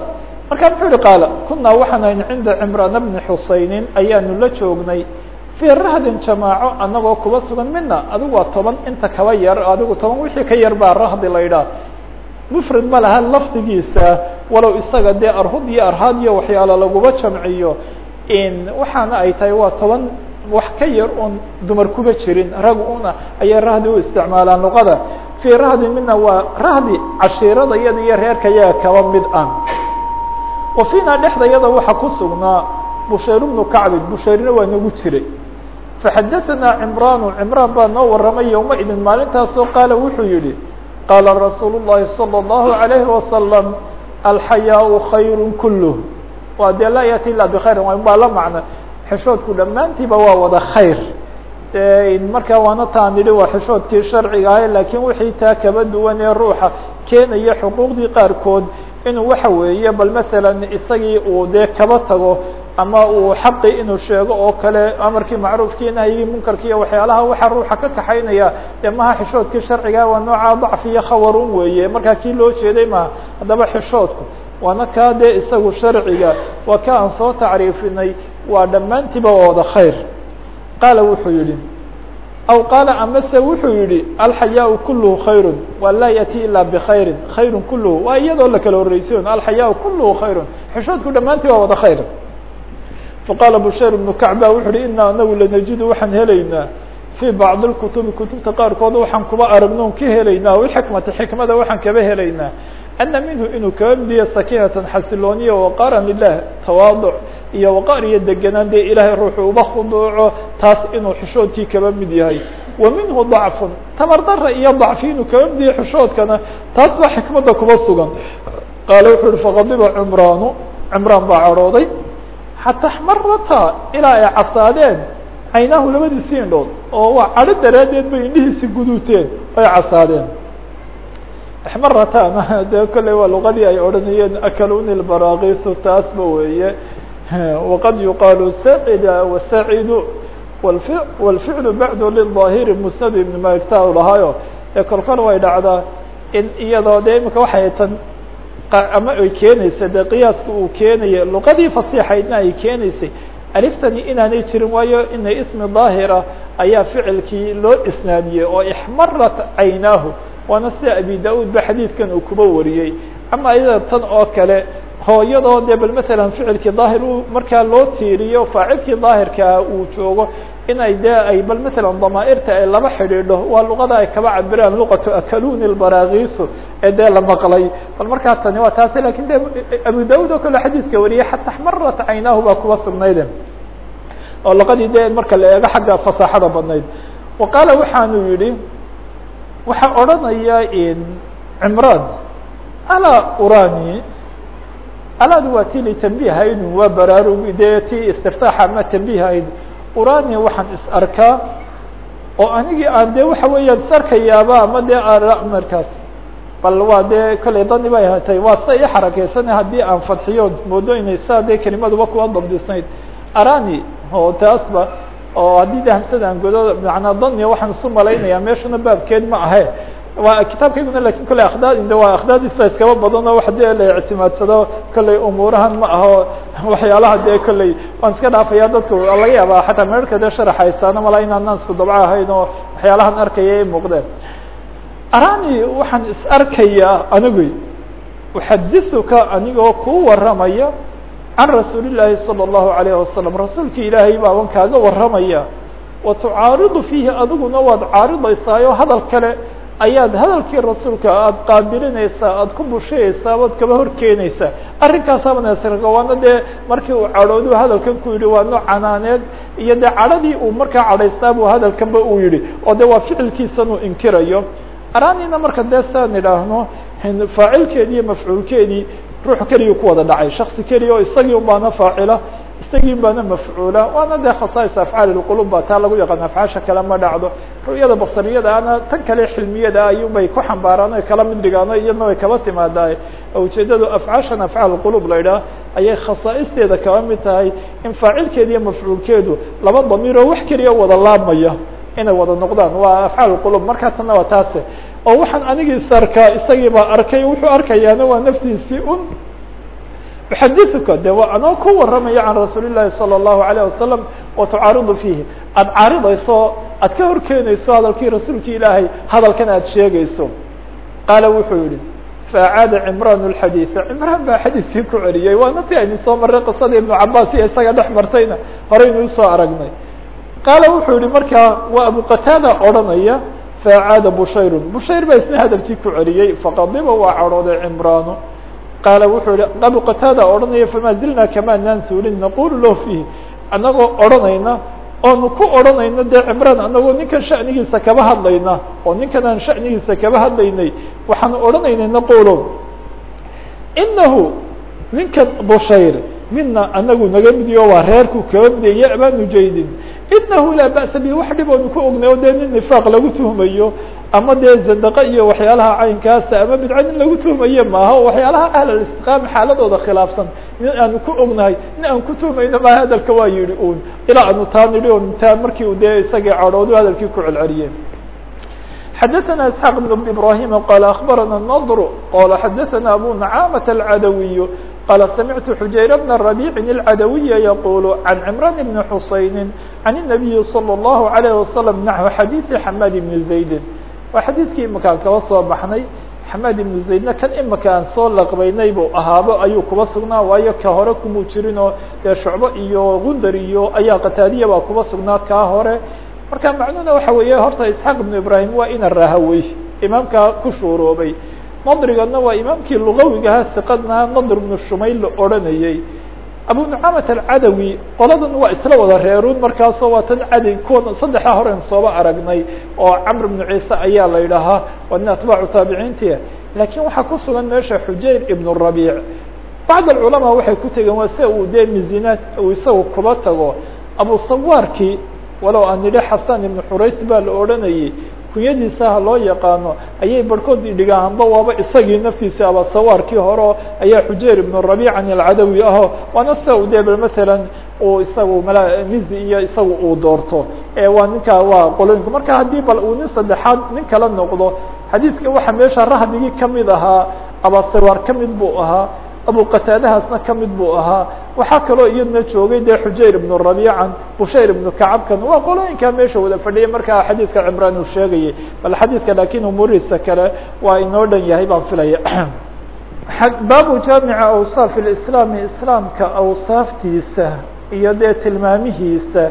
Marka muxuu yihi qaala kunaa waxaan ayn cinda cimraan bni xusaynin ayaanu la joognay fii rahdin jamaaco anagoo kuba sugan mina adigu waa toban inta kaba yar adigu toban wixii ka yar baa rahdi la yidhaah mufrad ma laha lafdigiisa walow isaga dee arhud iyo arhaad iyo waxyaalo laguba jamciyo. Waxaana ay tahay waa toban wax ka yar un dumar kuba jirin rag una ayay rahdi u isticmaalaan luqada. Fii rahdi mina waa rahdi cashiirada yada iyo reerka yaga kaba mid ah. Wa fiina dhexda yada waxaa ku sugnaa bushayr bnu kacbin bushayrina waa nagu jiray. Faxadaثanaa cimraanu cimraan baa noo waramay yowma idin maalintaasoo qaala wuxuu yihi qaala rasuul الlahi salى الlahu عalayhi wasalam alxayaau khayr kuluh waa dee laa yati ila bkhayrin baa la macna xishoodku dhammaantiiba waa wada khayr markaa waana taa nidhi waa xishoodkii sharciga ahay laakiin wixii taa kaba duwan ee ruuxa keenaya xuquuqdii qaarkood inuu waxa weeye bal masalan isagii uu dee kaba tago ama uu xaqi inuu sheego oo kale amarkii macruufkii nahyigii munkarki iyo waxyaalaha waxa ruuxa ka kaxaynaya dee maha xishoodkii sharciga waa nooca dacfi iyo khawarun weeye. Markaa kii loo jeeday maha haddaba xishoodku waana kaa dee isagu sharciga waa ka aan soo tacriifinay waa dhammaantiiba wada khayr. Qaala wuxuu yihi aw qaala amase wuxuu yihi alxayaau kuluhu khayru waa laa yati ila bkhayri khayru kuluhu waa iyadoo lakala horeysayon alxayaau kuluhu khayru xishoodku dhammaantii waa wada khayr. Faqaala bushayr ibnu kacba wuxu uhi ina anagu lanajidu waxaan helaynaa fii bacdi lkutubi kutubta qaarkood waxaan kuba aragno ka helaynaa wixikmata xikmada waxaan kaba helaynaa ana minhu inuu kaba midiya sakiinatan xasilooniya waqaaran ilah tawaaduc iyo waqar iyo degenaan dee ilaahay ruuxu uba khuduuco taas inuu xishoodkii kaba mid yahay wa minhu dacfun tamardara iyo dacfi inuu xishoodkana taas baa xikmadda kuba sugan qaala wuxuu faqadiba cumraanu cumraan baa cadhooday xataa xmarata ilaa ay casaadeen caynaahu labadiisi indhood oo waa cadho daraaddeed bay indhihiisi guduuteen ay casaadeen xmaratan de kolley waa luqadii ay odhanayeen akaluni lbaraakisu taasba weeye. Waqad yuqaalu sacida wasacidu wاlficlu bacdu liظaahiri musnad ibn malik ta u lahaayo. Ee kolkol way dhacdaa in iyadoo de imika waxay tan ama ay keenaysa de qiyaaska uu keenaya luqadii fasiixaydna ay keenaysay aliftani inaanay jirin waayo ina ismi daahira ayaa ficilkii loo isnaadiyey oo ixmarat caynaahu waana sida abi da'ud ba xadiidkan uu kuba wariyey. Ama iyada tan oo kale hooyadoo de bal matalan ficilkii daahir markaa loo tiiriyo faacilkii daahirkaa uu joogo inay de ay bal matalan damaairta ay laba xidhiidho waa luqada ay kaba cabiraan luqatu akaluni lbaraakisu ee dee la maqlay. Bal markaa tani waa taasi laakiin de abu da'ud oo kale xadiidka wariyay xata xmarat caynaahu baa kuba sugnayde oo luqadii de marka la eego xagga fasaaxada badnayd. Wa waxaanu yihi waxaa odranaya cimraan alaa urani alaadu waa ti litambihaydun waa baraarug dee ti istiftaaxa ama tambihayd urani waxaan is arkaa oo anigii aan de waxa weeyaan is arkayaaba ama dee markaas. Bal waa dee kollay dani bay hatay waa sida i xarakeysana haddii aan fadxiyo moodo inay saa dee kelimaduba kuwa dabdisnayd arani oo taasba oo haddii hamsada aan godo dania waxaan isu malaynaya meeshuna baabkeed ma ahe. Waa kitaabkayguna laakiin kolley akdaad de waa akdaadiisa iskaba badan oo wax dee la ictimaadsado kolley umuurahan ma aho waxyaalaha dee kolley waan iska dhaafaya dadku laga yaaba xataa meerka dee sharaxaysaana mala inaanaan isku dabco ahayn oo waxyaalahan arkaya ay muuqdeen. Arani waxaan is arkayaa anigu uxadisuka anigoo kuu waramaya can rasuuli llaahi salى الlahu عalayه wasalam rasuulka ilaahay baaban kaaga waramaya wa tucaaridu fiihi adiguna waad caaridaysaa oo hadal kale ayaad hadalkii rasuulka aada qaabilinaysaa aada ku bushayaysaa waad kaba hor keenaysaa arrinkaasaabana waana dee markii uu cadhoodu hadalkan ku yihi waa nooc canaaneed iyo dee cadhadii uu markaa cadhaystaa buu hadalkanba uu yihi oo de waa ficilkiisan uu inkirayo aranina marka dee saan idhaahno faacilkeedii iyo mafcuulkeedii ruux keliya ku wada dhacay. Shaksi keliya oo isagii un baana faacila isagii baana mafcuula waana dee khasaais afcaal lqulub ba taa lagu yaqaan. Afcaasha kale ma dhacdo. Ru'yada basariyada ana tan kale xilmiyada ayuunbay ku xambaaraan kala mid dhigaano iyadna way kaba timaadaa ujeedadu afcaashan afcaal qulub la idhaah ayay khasaa'isteeda kaba mid tahay in faacilkeeda iyo mafcuulkeedu laba damiiroo wax keliya wada laabmaya inay wada noqdaan. Waa afcaal qulub. Markaa tanna waa taase oo waxaan anigii is arkaa isagii baa arkay wuxuu arkayaana waa naftiisii un uxadiثuka de waa anoo ku waramaya can rasuuli الlahi salى الlahu عalيه wasalam wa tucaaridu fiihi aada caaridayso aad ka horkeenayso hadalkii rasuulki ilaahay hadalkan aad sheegayso qaala wuxuu yihi faacaada cimraan الxadiiثa cimraan baa xadiiskii ku celiyey waana ti aynu soo maray qisadii ibnu cabaas iyo isaga dhex martayna horeynu usoo aragnay qaala wuxuu yihi markaa waa abu qataada odranaya faacaada bushayru bushayr baa isna hadalkii ku celiyey faqadiba waa cadhooday cimraanu qaala wuxuu yihi abu qataada odhanaya fama zilna kamaa naan suulin naqulu lahu fiihi anagoo odhanayna oonu ku odhanayno dee cimraan anagoo ninkan shanigiisa kaba hadlayna oo ninkan aan shanigiisa kaba hadlaynay waxaanu odhanaynay naqulu inahu ninkan bushayr mina anagu naga midiyo waa reerku kaba midiya ya baanu jeydin inahu laa ba'sa bi wax dhib oonu ku ognay o dee nin nifaaq lagu tuhmayo ama dee zandaqa iyo waxyaalaha caynkaasa ama bidco nin lagu tuhmaye maaha o waxyaalaha ahlalistiqaama xaaladooda khilaafsan nin aanu ku ognahay nin aan ku tuhmayno maa hadalka waa yihi un ilaa aanu taa nidhi o taa markii u dee isagii cadhoodu hadalkii ku celceliyeen xadaثna isxaaq بn ibrahima qala akbarana nadr qala xadaثana abu nacamة alcadawiy qala samictu xujayr bna rabici اlcadawiya yaqulu can cimran bni xusayni can الnabiyi salى الlahu عalayه wasalam naxو xadiiثi xamad bni zaydi waa xadiidkii imakaan kaba soo baxnay xamaad ibnu zaydna kan imika aan soo laqbaynay buu ahaabo ayuu kuba sugnaa waayo ka hore kumuu jirin oo dee shucbo iyo gundar iyo ayaa qataadiya baa kuba sugnaa kaa hore marka macnuhuna waxa weeye horta isxaaq ibnu ibraahim waa ina rahawey imaamkaa ku shuuroobay nadrigana waa imaamkii lugawigaha siqadna nadr ibnu shumayl la odhanayey abu nucamat alcadawi qoladan waa isla wada reerun markaasoo waa tan cadi kuwa saddexa horen sooba aragnay oo camr bnu ciise ayaa la yidhaahaa waa nin atbaacu taabiciintia laakiin waxaa ku sugan meesha xujayr ibn rabiic. Bacd alculamaa waxay ku tegeen waa sia uu dee mizinaad uu isagu kuba tago? Abu sawaarkii walow aan nidhi xasan ibnu xurays baa la odhanayay kunyadiisa ha loo yaqaano ayay barhkood dhigaanba waaba isagii naftiisa abasawaarkii hore ayaa xujayr ibnu rabiican alcadawi aho waana sida u dee masalan uu isagu mala mizi iyo isagu uu doorto. Waa ninka waa qolooyinku. Marka haddii bal uu nin saddexaad nin kala noqdo xadiidka waxaa meesha rahdigii ka mid ahaa abasawaar ka mid buu ahaa abu qataadahaasna ka mid buu ahaa waxaa kaloo iyadna joogay dee xujayr ibnu rabiican bushayr ibnu kacabkan waa qolooyinkaa meesha wada fadhiyay. Markaa xadiidka cimraan uu sheegayay bal xadiidka laakiin umuurihiisa kale waa inoo dhan yahay baan filaya baabu jaamica awsaaf islaami islaamka awsaaftiisa iyo dee tilmaamihiisa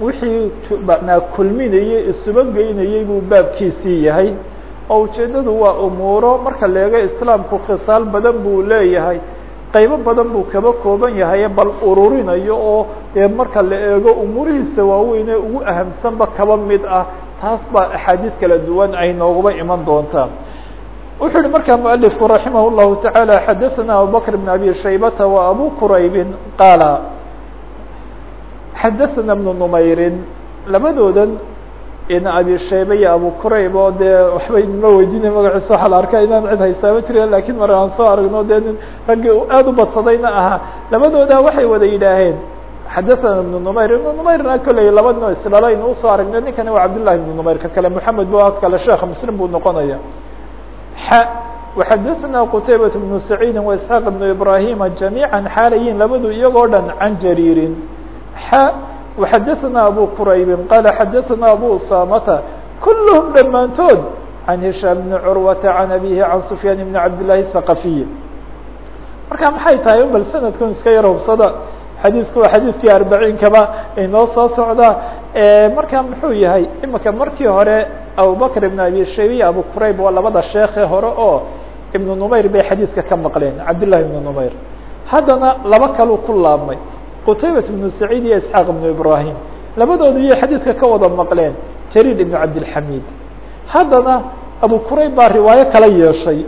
wixii manaa kulminayey isuba geynayey buu baabkiisii yahay. Oo ujeeddadu waa umuuro marka la eego islaamku khisaal badan buu leeyahay qaybo badan buu kaba kooban yahay bal ururinayo oo dee marka la eego umuurihiisa waaweyn ee ugu ahamsanba kaba mid ah taas baa axaadiis kala duwan ay nooguba iman doontaa wuxuu yihi markaa mualifku raximah الlahu taعaalى xadaثana abubakr bn abi shaybata wa abu quraybin qaala xadaثana bnu numayrin labadoodan in abi shayba iyo abu qurayb oo dee waxbay ma weydiinay magaciisa waxaa la arkaa inaan cid haysaaba jirin lakin mar aan soo aragno dee nin raggii aad u badsadayna ahaa labadooda waxay wada yidhaaheen xadaثana ibnu numayr ibnu numayrna kolley laba noo isdhalaynu usoo aragnay ninkani waa cabdillahi ibnu numayr ka kale moxamed bu kale sheekha muslim buu noqonaya x وxadaثna qtaybaة بن سacيidi وإسحاaq بن ibrahima جamيعا xaalayiin labadu iyagoo dhan can jariirin x وxadaثna abu quraybi qala xadaثna abu usamata kulhm dhammaantood can hishaam بn curwata can abihi can sufyaan بn cabdالlahi الثaqafiy marka maxay tahay bal sanadkun iska yar hubsada xadiisku waa xadiiskii arbaciinkaba inoo soo socda marka muxuu yahay imika markii hore abubakr ibn abi shaybiya abu qurayb waa labada sheekhe hore oo ibnu numayr bay xadiidka ka maqleen cabdillahi ibnu numayr haddana laba kaluu ku laabmay qutaybat ibnu saciid iyo isxaaq ibnu ibrahim. Labadooda iyo xadiidka ka wada maqleen jariir ibnu cabdilxamiid haddana abu qurayb baa riwaayo kala yeeshay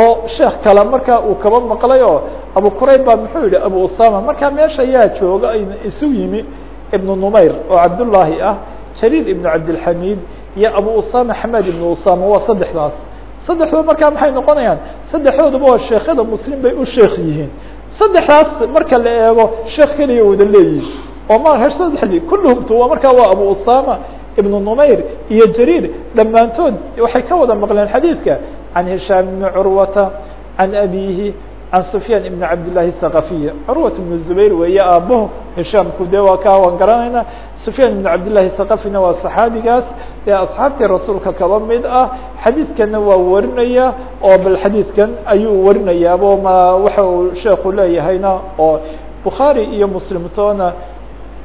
oo sheekh kale markaa uu kaba maqlay oo abu qurayb baa muxuu yihi abu usama markaa meesha yaa jooga isu yimi ibnu numayr oo cabdullaahi ah jariir ibnu cabdilxamiid iyo abu usama xamed ibnu usama waa saddexdaas. Saddexdooda markaa maxay noqonayaan? Saddexdoodaba waa sheekhada muslim bay u sheekh yihiin saddexdaas marka la eego sheekh keliya wada leeyihiin oo ma saddexdii kulluhumtu waa markaa waa abu usama ibnu numayr iyo jariir dhammaantood waxay ka wada maqleen xadiidka can hishaam ibni curwata can abihi can sufyaan ibn cabdillahi thaqafiya curwat ibnu zubayr weeye aabaho hishaamku dee waa kaa waan garanayna sufyaan ibn cabdillahi thaqafina waa saxaabigaas ee asxaabtii rasuulka kaba mid ah. Xadiidkana waa warinaya oo bal xadiidkan ayuu warinayaabo ma waxa uu sheeku leeyahayna oo bukhaari iyo muslimtoona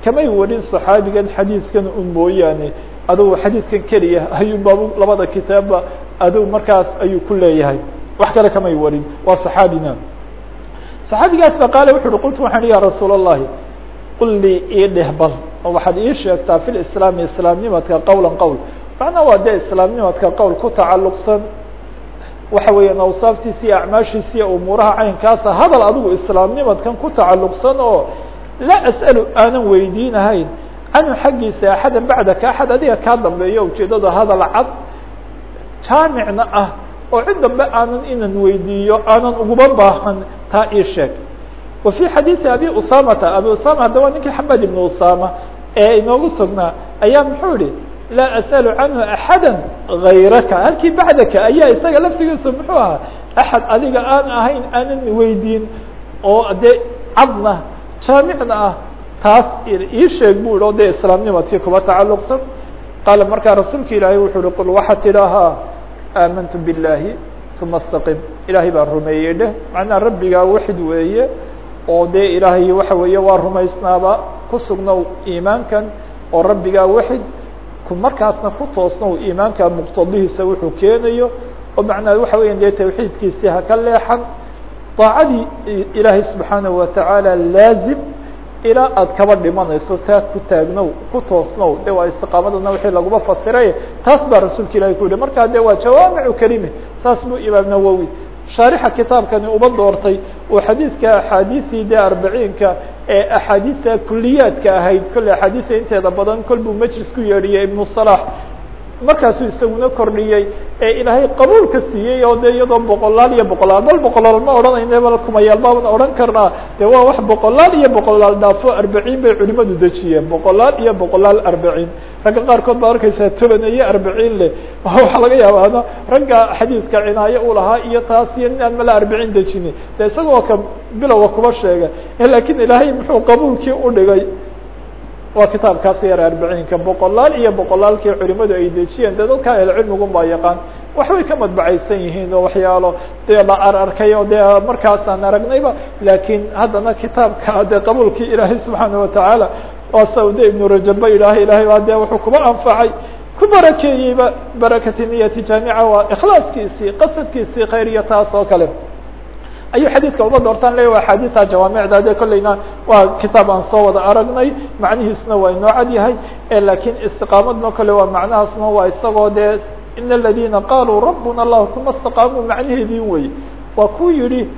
kamay warin saxaabigan xadiidkan un mooyaane. Adugu xadiidkan keliya ayuu baabu labada kitaabba adugu markaas ayuu ku leeyahay. Wax kale kamay warin waa saxaabina saxaabigaas ba qaale wuxu uhi qultu waxaan ya rasuul الlahi qul lii ii dheh bal. Oo waxaad ii sheegtaa fi lislaami islaamnimadka qowla qowl macnaa waa dee islaamnimadka qowl ku tacalluqsan. Waxa weeyaan awsaaftiisa iyo acmaashiisa iyo umuuraha caynkaasa hadal adigu islaamnimadkan ku tacalluqsan oo laa as'alu aanan weydiinahayn canhu xaggiisa axadan bacdaka axad adiga kaa dambeeyo ujeedada hadal cad jaamicna ah oo cid dambe aanan inan weydiiyo aanan uguba baahan taa ii sheeg wa fي xadiiثi abi usamata abi usama hadda waa ninkii xamed ibn usama ee inoogu sugnaa ayaa muxuu yihi laa asأl canhu axada gayraka halkii bacdaka ayaa isaga laftigiisu muxuu ahaa axad adiga aan ahayn aanan weydiin oo dee cadna jaamicna ah taas ii sheeg bu i o dee islaamnimadkii kuba tacaluqsan qaala markaa rasuulka ilaahay wuxuu uhi qul waxaad tidhaahaa aamantu biاllahi uma اstaqim ilaahay baan rumeeyey dheh macnaha rabbigaa waxid weeye oo dee ilaahay waxa weeye waa rumaysnaaba ku sugnow iimaankan oo rabbigaa waxid ku markaasna ku toosnow iimaanka muqtadihiisa wuxuu keenayo oo macnaa waxa weya dee tawxiidkiisii haka leexan daacadii ilaahay subxaanaه watacaala laazim ilaa aad kaba dhimanayso taa ku taagnow ku toosnow de waa istiqaamadana wixii laguma fasiray taas baa rasuulka ilahi ku yihi markaa de waa jawaamicu kelime. Saas buu imaam nawowi shaarixa kitaabkani uba doortay oo xadiidka axaadiisii de arbaciinka ee axaadiista kuliyaadka ahayd kolle axaadiista inteeda badan kol majlis ku yeedhiyey ibnu salax markaasuu isaguna kordhiyey ee ilaahay qabuul ka siiyey oo de iyadoo boqolaal iyo boqolaal bal boqolaal ma odhanayna bal kumayaal baaban odhan karnaa. De waa wax boqolaal iyo boqolaal dhaafo arbaciin bay culimadu dejiyeen boqolaal iyo boqolaal arbaciin. Ragga qaarkood baa arkaysaa toban iyo arbaciin leh. Waxaa laga yaabaana ragga xadiidka cinaayo u lahaa iyo taas iyo nin aan mala arbaciin dejinin. De isagoo ka bilowga kuba sheega laakiin ilaahay muxuu qabuulkii udhigay waa kitaabkaas yar arbaciinka boqolaal iyo boqolaalkii culimadu ay dejiyeen. De dadka ahlucilmigun baa yaqaan waxbay ka madbacaysan yihiin oo waxyaalo. Dee la ar arkay oo dee markaasaan aragnayba laakiin haddana kitaabka dee qabuulkii ilaahay subxaana watacaala waa saude ibnu rajaba ilaahay ilahay baa de wuxuu kuba anfacay. Ku barakeeyeyba barakati jaamica waa ikhlaaskiisii qasadkiisii khayr iyo taas oo kale ayuu xadiidka uga doortaan leeya waa xaadiisa jawaamicda ade kollayna waa kitaab aan soo wada aragnay macnihiisna waa inoo cad yahay lakiin istiqaamadna kole waa macnahaasna waa isagoo dee in aladina qaaluu rabbuna allah uma istaqaamuu macnaheediin wey waa kuu yidhi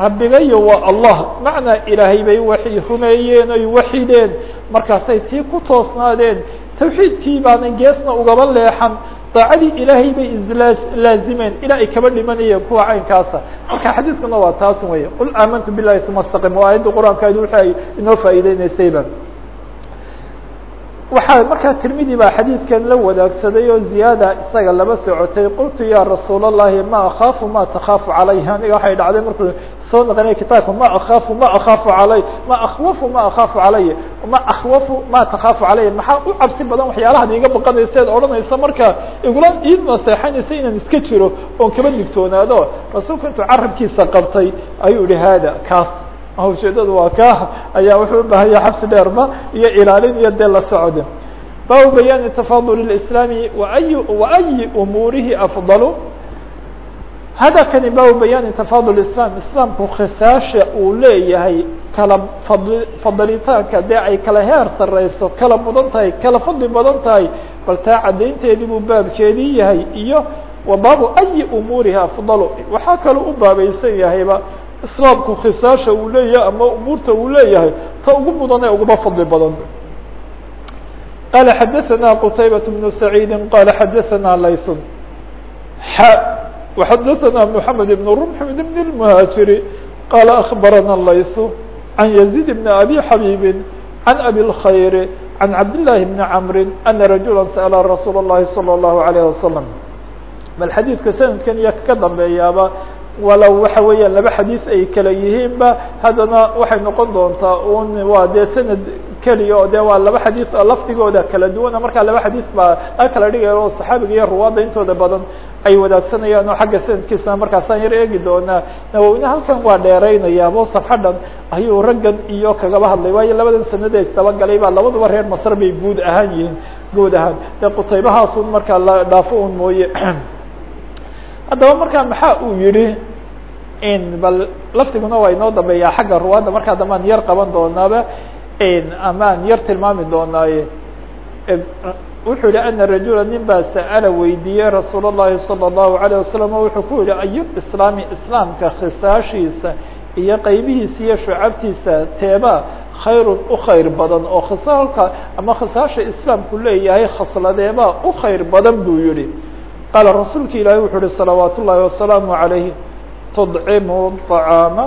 rabbigayo waa allah macnaa ilaahay bay waxay rumeeyeen oy waxideen markaasay tii ku toosnaadeen tawxiidkii baana geesna ugaba leexan daacadii ilaahay bay islaazimeen ilaa ay kaba dhimanayeen kuwa caynkaasa marka xadiiskuna waa taas wey qul aamantu bilahi uma staqim waa ayadda qur'aankaadi waxa ay inoo faa'iideyneysayba waxaa markaa tirmidi baa xadiidkan la wadaagsaday oo ziyaada isaga laba socotay qultu ya rasuul الlahi ma akaafu ma takaafu calayh aniga waxay dhacday markuu soo naqinay kitaabka ma akaafu ma akaafu alay ma akhwafu ma akaafu calay ma akhwafu ma takaafu calay. Maxaa u cabsi badan waxyaalahaad iga baqanaysa eed odhanaysa marka igula ii naseexanaysa inaan iska jiro oon kaba digtoonaado? Rasuulku intuu carabkiisa qabtay ayuu yihi hada kaas. Ujeedadu waa ka ayaa wuxuu ubahanya xabsi dheerba iyo ilaalin iyo dee la socda baabu bayaani tafadul اislaami waay waayi umuurihi afdalu hada kani baabu bayaani tafadul islam islaamku khisaasha uu leeyahay kala fadli fadilitaanka dee ay kala heer sareyso kala mudan tahay kala fadli badan tahay bal taa caddaynteedii buu baabkeedii yahay iyo wa baabu ayi umuurihi afdalu waxaa kaloo u baabaysan yahayba islaamku khisaasha uu leeyahay ama umuurta uu leeyahay ta ugu mudan ee uguba fadli badan qala xadaثna qtaybaة بن سacيidi qala xadaثna layث x وxadaثna محamed بن رمح بن المهاaجiرi qala أخbarana layث عan يزيد بن أbي xabيب عan أbي الخayr عan cabd للahi بن cمr أna رaجuلا sأla رasuul الlahi صلى الlaه عليه وسلم bal xadiidka sanadkan iyo ka dambeeyaaba walow waxa weeyaan laba xadiis ay kala yihiinba haddana waxay noqon doontaa un waa dee sanad keliya oo de waa laba xadiis lafdigooda kala duwana markaa laba xadiis baa kala dhigaya oo saxaabiga iyo ruwaadda intooda badan ay wadaagsanayaan oo xagga sanadkiisana markaasaan yar eegi doonaa nawowina halkan waa dheeraynayaabo safxadhan ayuu raggan iyo kagaba hadlay waayo labadan sanad ee isdabagalay baa labaduba reer masr bay guud ahaan yihiin guud ahaan. Dee qutaybahaasun markaa la dhaafo un mooye. Haddaba markaa maxaa uu yihi in bal laftiguna waa inoo dambeeyaa xagga ruwaadda markaa dambe aan yar qaban doonaaba ama aan yar tilmaami doonaaye wuxuu yihi ana rajula nin baa sa'ala weydiiyey rasuul الlahi salى الlahu عalيه wasalam o wuxuu ku yihi ayu islaami islaamka khisaashiisa iyo qaybihiisa iyo shucabtiisa teeba khayrun u khayr badan oo khisaalka ama khisaasha islaamku leeyahay khasladeeba u khayr badan buu yihi qaala rasuulka ilaahi wuxuu uhi salawaat ullahi wasalaamu عalayh tudcimu الطacaama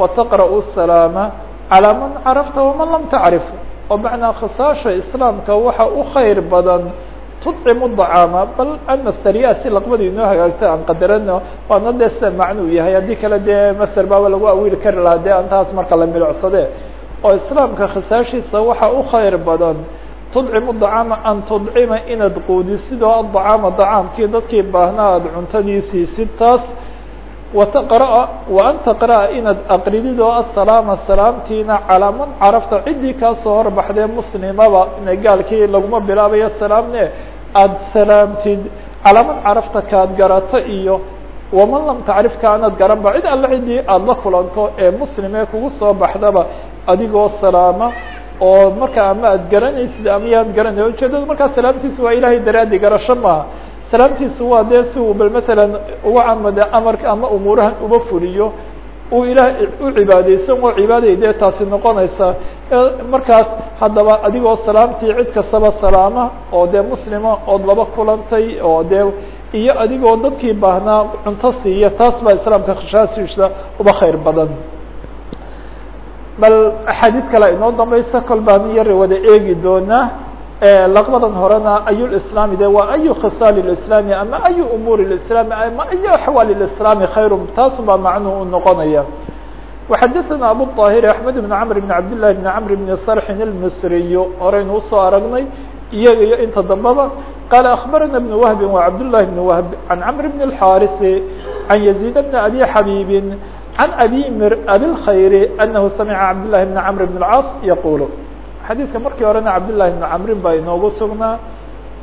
wataqra'u الsalaama calىa man carafta waman lam tacrif. Oo macnaa khisaasha islaamka waxa u khayr badan tudcimu dacaama bal amasteriya si laqbada inoo hagaagta aan qadarano waana dee sida macnuu yahay. Haddii kale dee master baaba lagu awiili kari lahaa dee an taas marka la milicsade oo islaamka khisaashiisa waxa u khayr badan tudcimu dacaama an tudcima inaad quudisidoo adacaama dacaamkii dadkii baahnaa aad cuntadii siisid taas wataqra'a wa an taqra'a inaad aqridid oo asalaama salaamtiina calaa man carafta ciddii kaasoo horbaxdee muslimaba gaalkii laguma bilaabayo salaamne aada salaamtid calaa man carafta kaad garato iyo waman lam tacrifka anad garanba cid alle cidii aada la kulanto ee muslim ee kugu soo baxdaba adigoo salaama oo marka ama aad garanaysid ama yaad garanay ujeedada markaa salaamtiisu waa ilahay daraadi garasho maaha salaamtiisu waa dee si uu bal matalan uga camade amarka ama umuurahan uba fuliyo uu ilaah u cibaadeysan oo cibaaday dee taasi noqonaysa. Markaas haddaba adigoo salaamtii cid kastaba salaama oo dee muslima ood laba kulantay oo dee iyo adigoo dadkii baahnaa cunto siiya taas baa islaamka khashaashiisa uba khayr badan. Bal axaadiis kale inoo dambaysa kol baan yar wada eegi doonaa laqbadan horena ayu lislaami de waa ayu khisaal lislaami ama ayu umuur lislaami ama ayu axwaal lislaami khayrum taasun baa macnuhu u noqonaya waxadaثana abu طaahir axmed bn camr bn cabd لlahi bn camr bn sarxin اlmisriy horeynu usoo aragnay iyaga iyo inta dambaba qaala akbarana bn wahbi wa cabdالlahi bn wahb can camr bn الxaarisi can yaziid bn abi xabiibi can abi mir abilkhayr anahu samica cabdالlahi bn camr bn اlcaas yaqul xadiidka markii horena cabdالlahi bn camrin baa inoogu sugnaa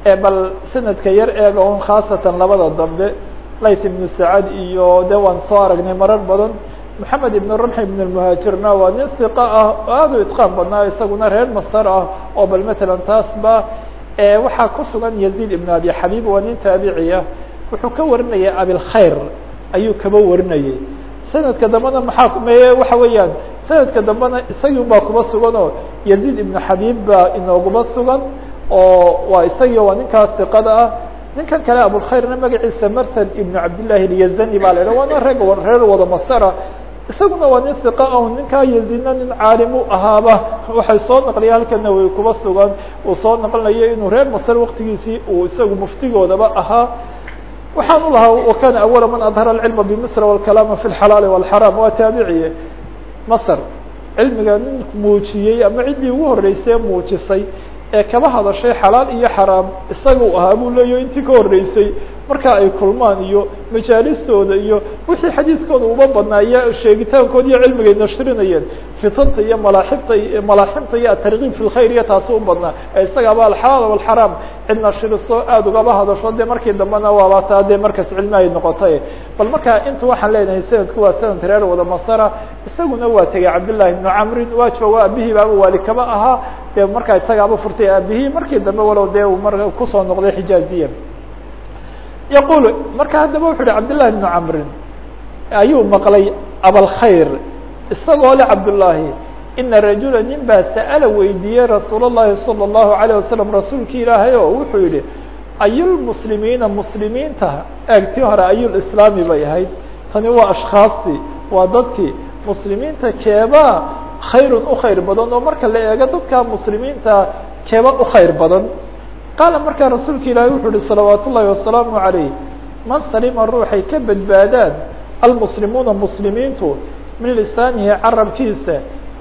ee bal sanadka yar eega on khaasatan labada dambe layt ibn sacad iyo de waan soo aragnay marar badan moxamed ibn rumx ibn اmuhaajirna waa nin iqa ah oo aad u itqaan badnaa isaguna reer masar ah oo bal matalan taas ba waxaa ku sugan yaziid ibn abi xabiib waa nin taabiciya wuxuu ka warinaya abilkhayr ayuu kaba warinayay sanadka dambena maxaa meye waxa weeyaan sanadka dambena isagii baa kuba sugan oo yaziid ibn xabiib baa inooguba sugan oo waa isagii waa ninkaas iqada ah ninkan kale abulkhayrna magaciisa marsad ibn cabdillahi اlyazani baa la idha waana reg reer wada masara isaguna waa nin iqa ah ninkaa yaziidna nin caalim u ahaaba waxay soo naqliya halkana way kuba sugan uu soo naqlinayo inuu reer masar waktigiisii uu isagu muftigoodaba ahaa waxaan u lahaa wakana awala man adhara اcilma bmisr wاlkalaama fi اxalaali wاlxaraam waa taabiciye masr cilmiga nin muujiyey ama ciddii ugu horeysay muujisay ee kaba hadashay xalaal iyo xaraam isaga ahaa buu leeyahy intii ka horeysay marka ay kulmaan iyo majaalistooda iyo wixii xadiiskooda uba badnaa iyo sheegitaankood iyo cilmigay nashrinayeen fitanta iyo malaaxibta malaaximta iyo atarkiib fi lkhayr iyo taasi u badnaa. Isagaaba alxalaal walxaraam cid nashriso aada ugaba hadasho de markii dambena waaba taa dee markaas cilmi ay noqotay. Bal marka inta waxaan leenahay sanadku waa sanad reer wada masara. Isaguna waa tegay cabdillahi ibnu camrin waa jooga aabihii baaba waali kaba ahaa dee markaa isagaaba furtay aabihii markii dambe walow dee uu mar ku soo noqday xijaaziya yaqul marka haddaba wuxu uhi cabdillahi ibnu camrin ayuu maqlay abalkhayr isagoo le cabdullaahi ina rajula nin baa sa'ala weydiiyey rasuul اllahi salى الlahu عalيه wasalam rasuulki ilaahay oo wuxuu yihi ayulmuslimiina muslimiinta eegtii hore ayulislaami bay ahayd tani waa ashkhaastii waa dadkii muslimiinta keebaa khayrun u khayr badan oo marka la eego dadka muslimiinta keeba u khayr badan qaala markaa rasuulka ilaahay wuxuu uhi salawaat ullahi wasalaamu عalayh man salima ruuxay ka badbaadaan almuslimuuna muslimiintu min lisaanihi carabkiisa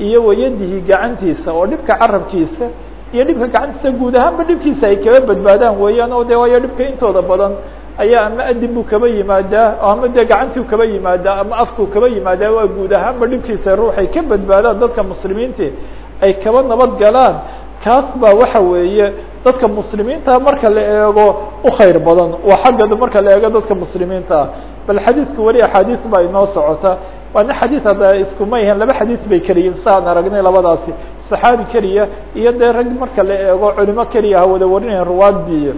iyo wayadihi gacantiisa oo dhibka carabkiisa iyo dhibka gacantiisa guud ahaanba dhibkiisa ay kaba badbaadaan weeyaan. Oo de waayo dhibka intooda badan ayaa ama adin buu kaba yimaadaa ama dee gacantiu kaba yimaadaa ama afkuu kaba yimaadaa waa guud ahaanba dhibkiisa ruuxay ka badbaadaan. Dadka muslimiinta ay kaba nabad galaan kaas baa waxa weeye dadka muslimiinta marka la eego u khayr badan. Waa xagga marka la eego dadka muslimiinta bal xadiisku weli axaadiis baa inoo socota waana xadiis hadda iskuma yahan laba xadiis bay keliyiin saan aragnay labadaasi saxaabi keliya iyo dee rag marka la eego culimo keliya ha wada warinayan ruwaadii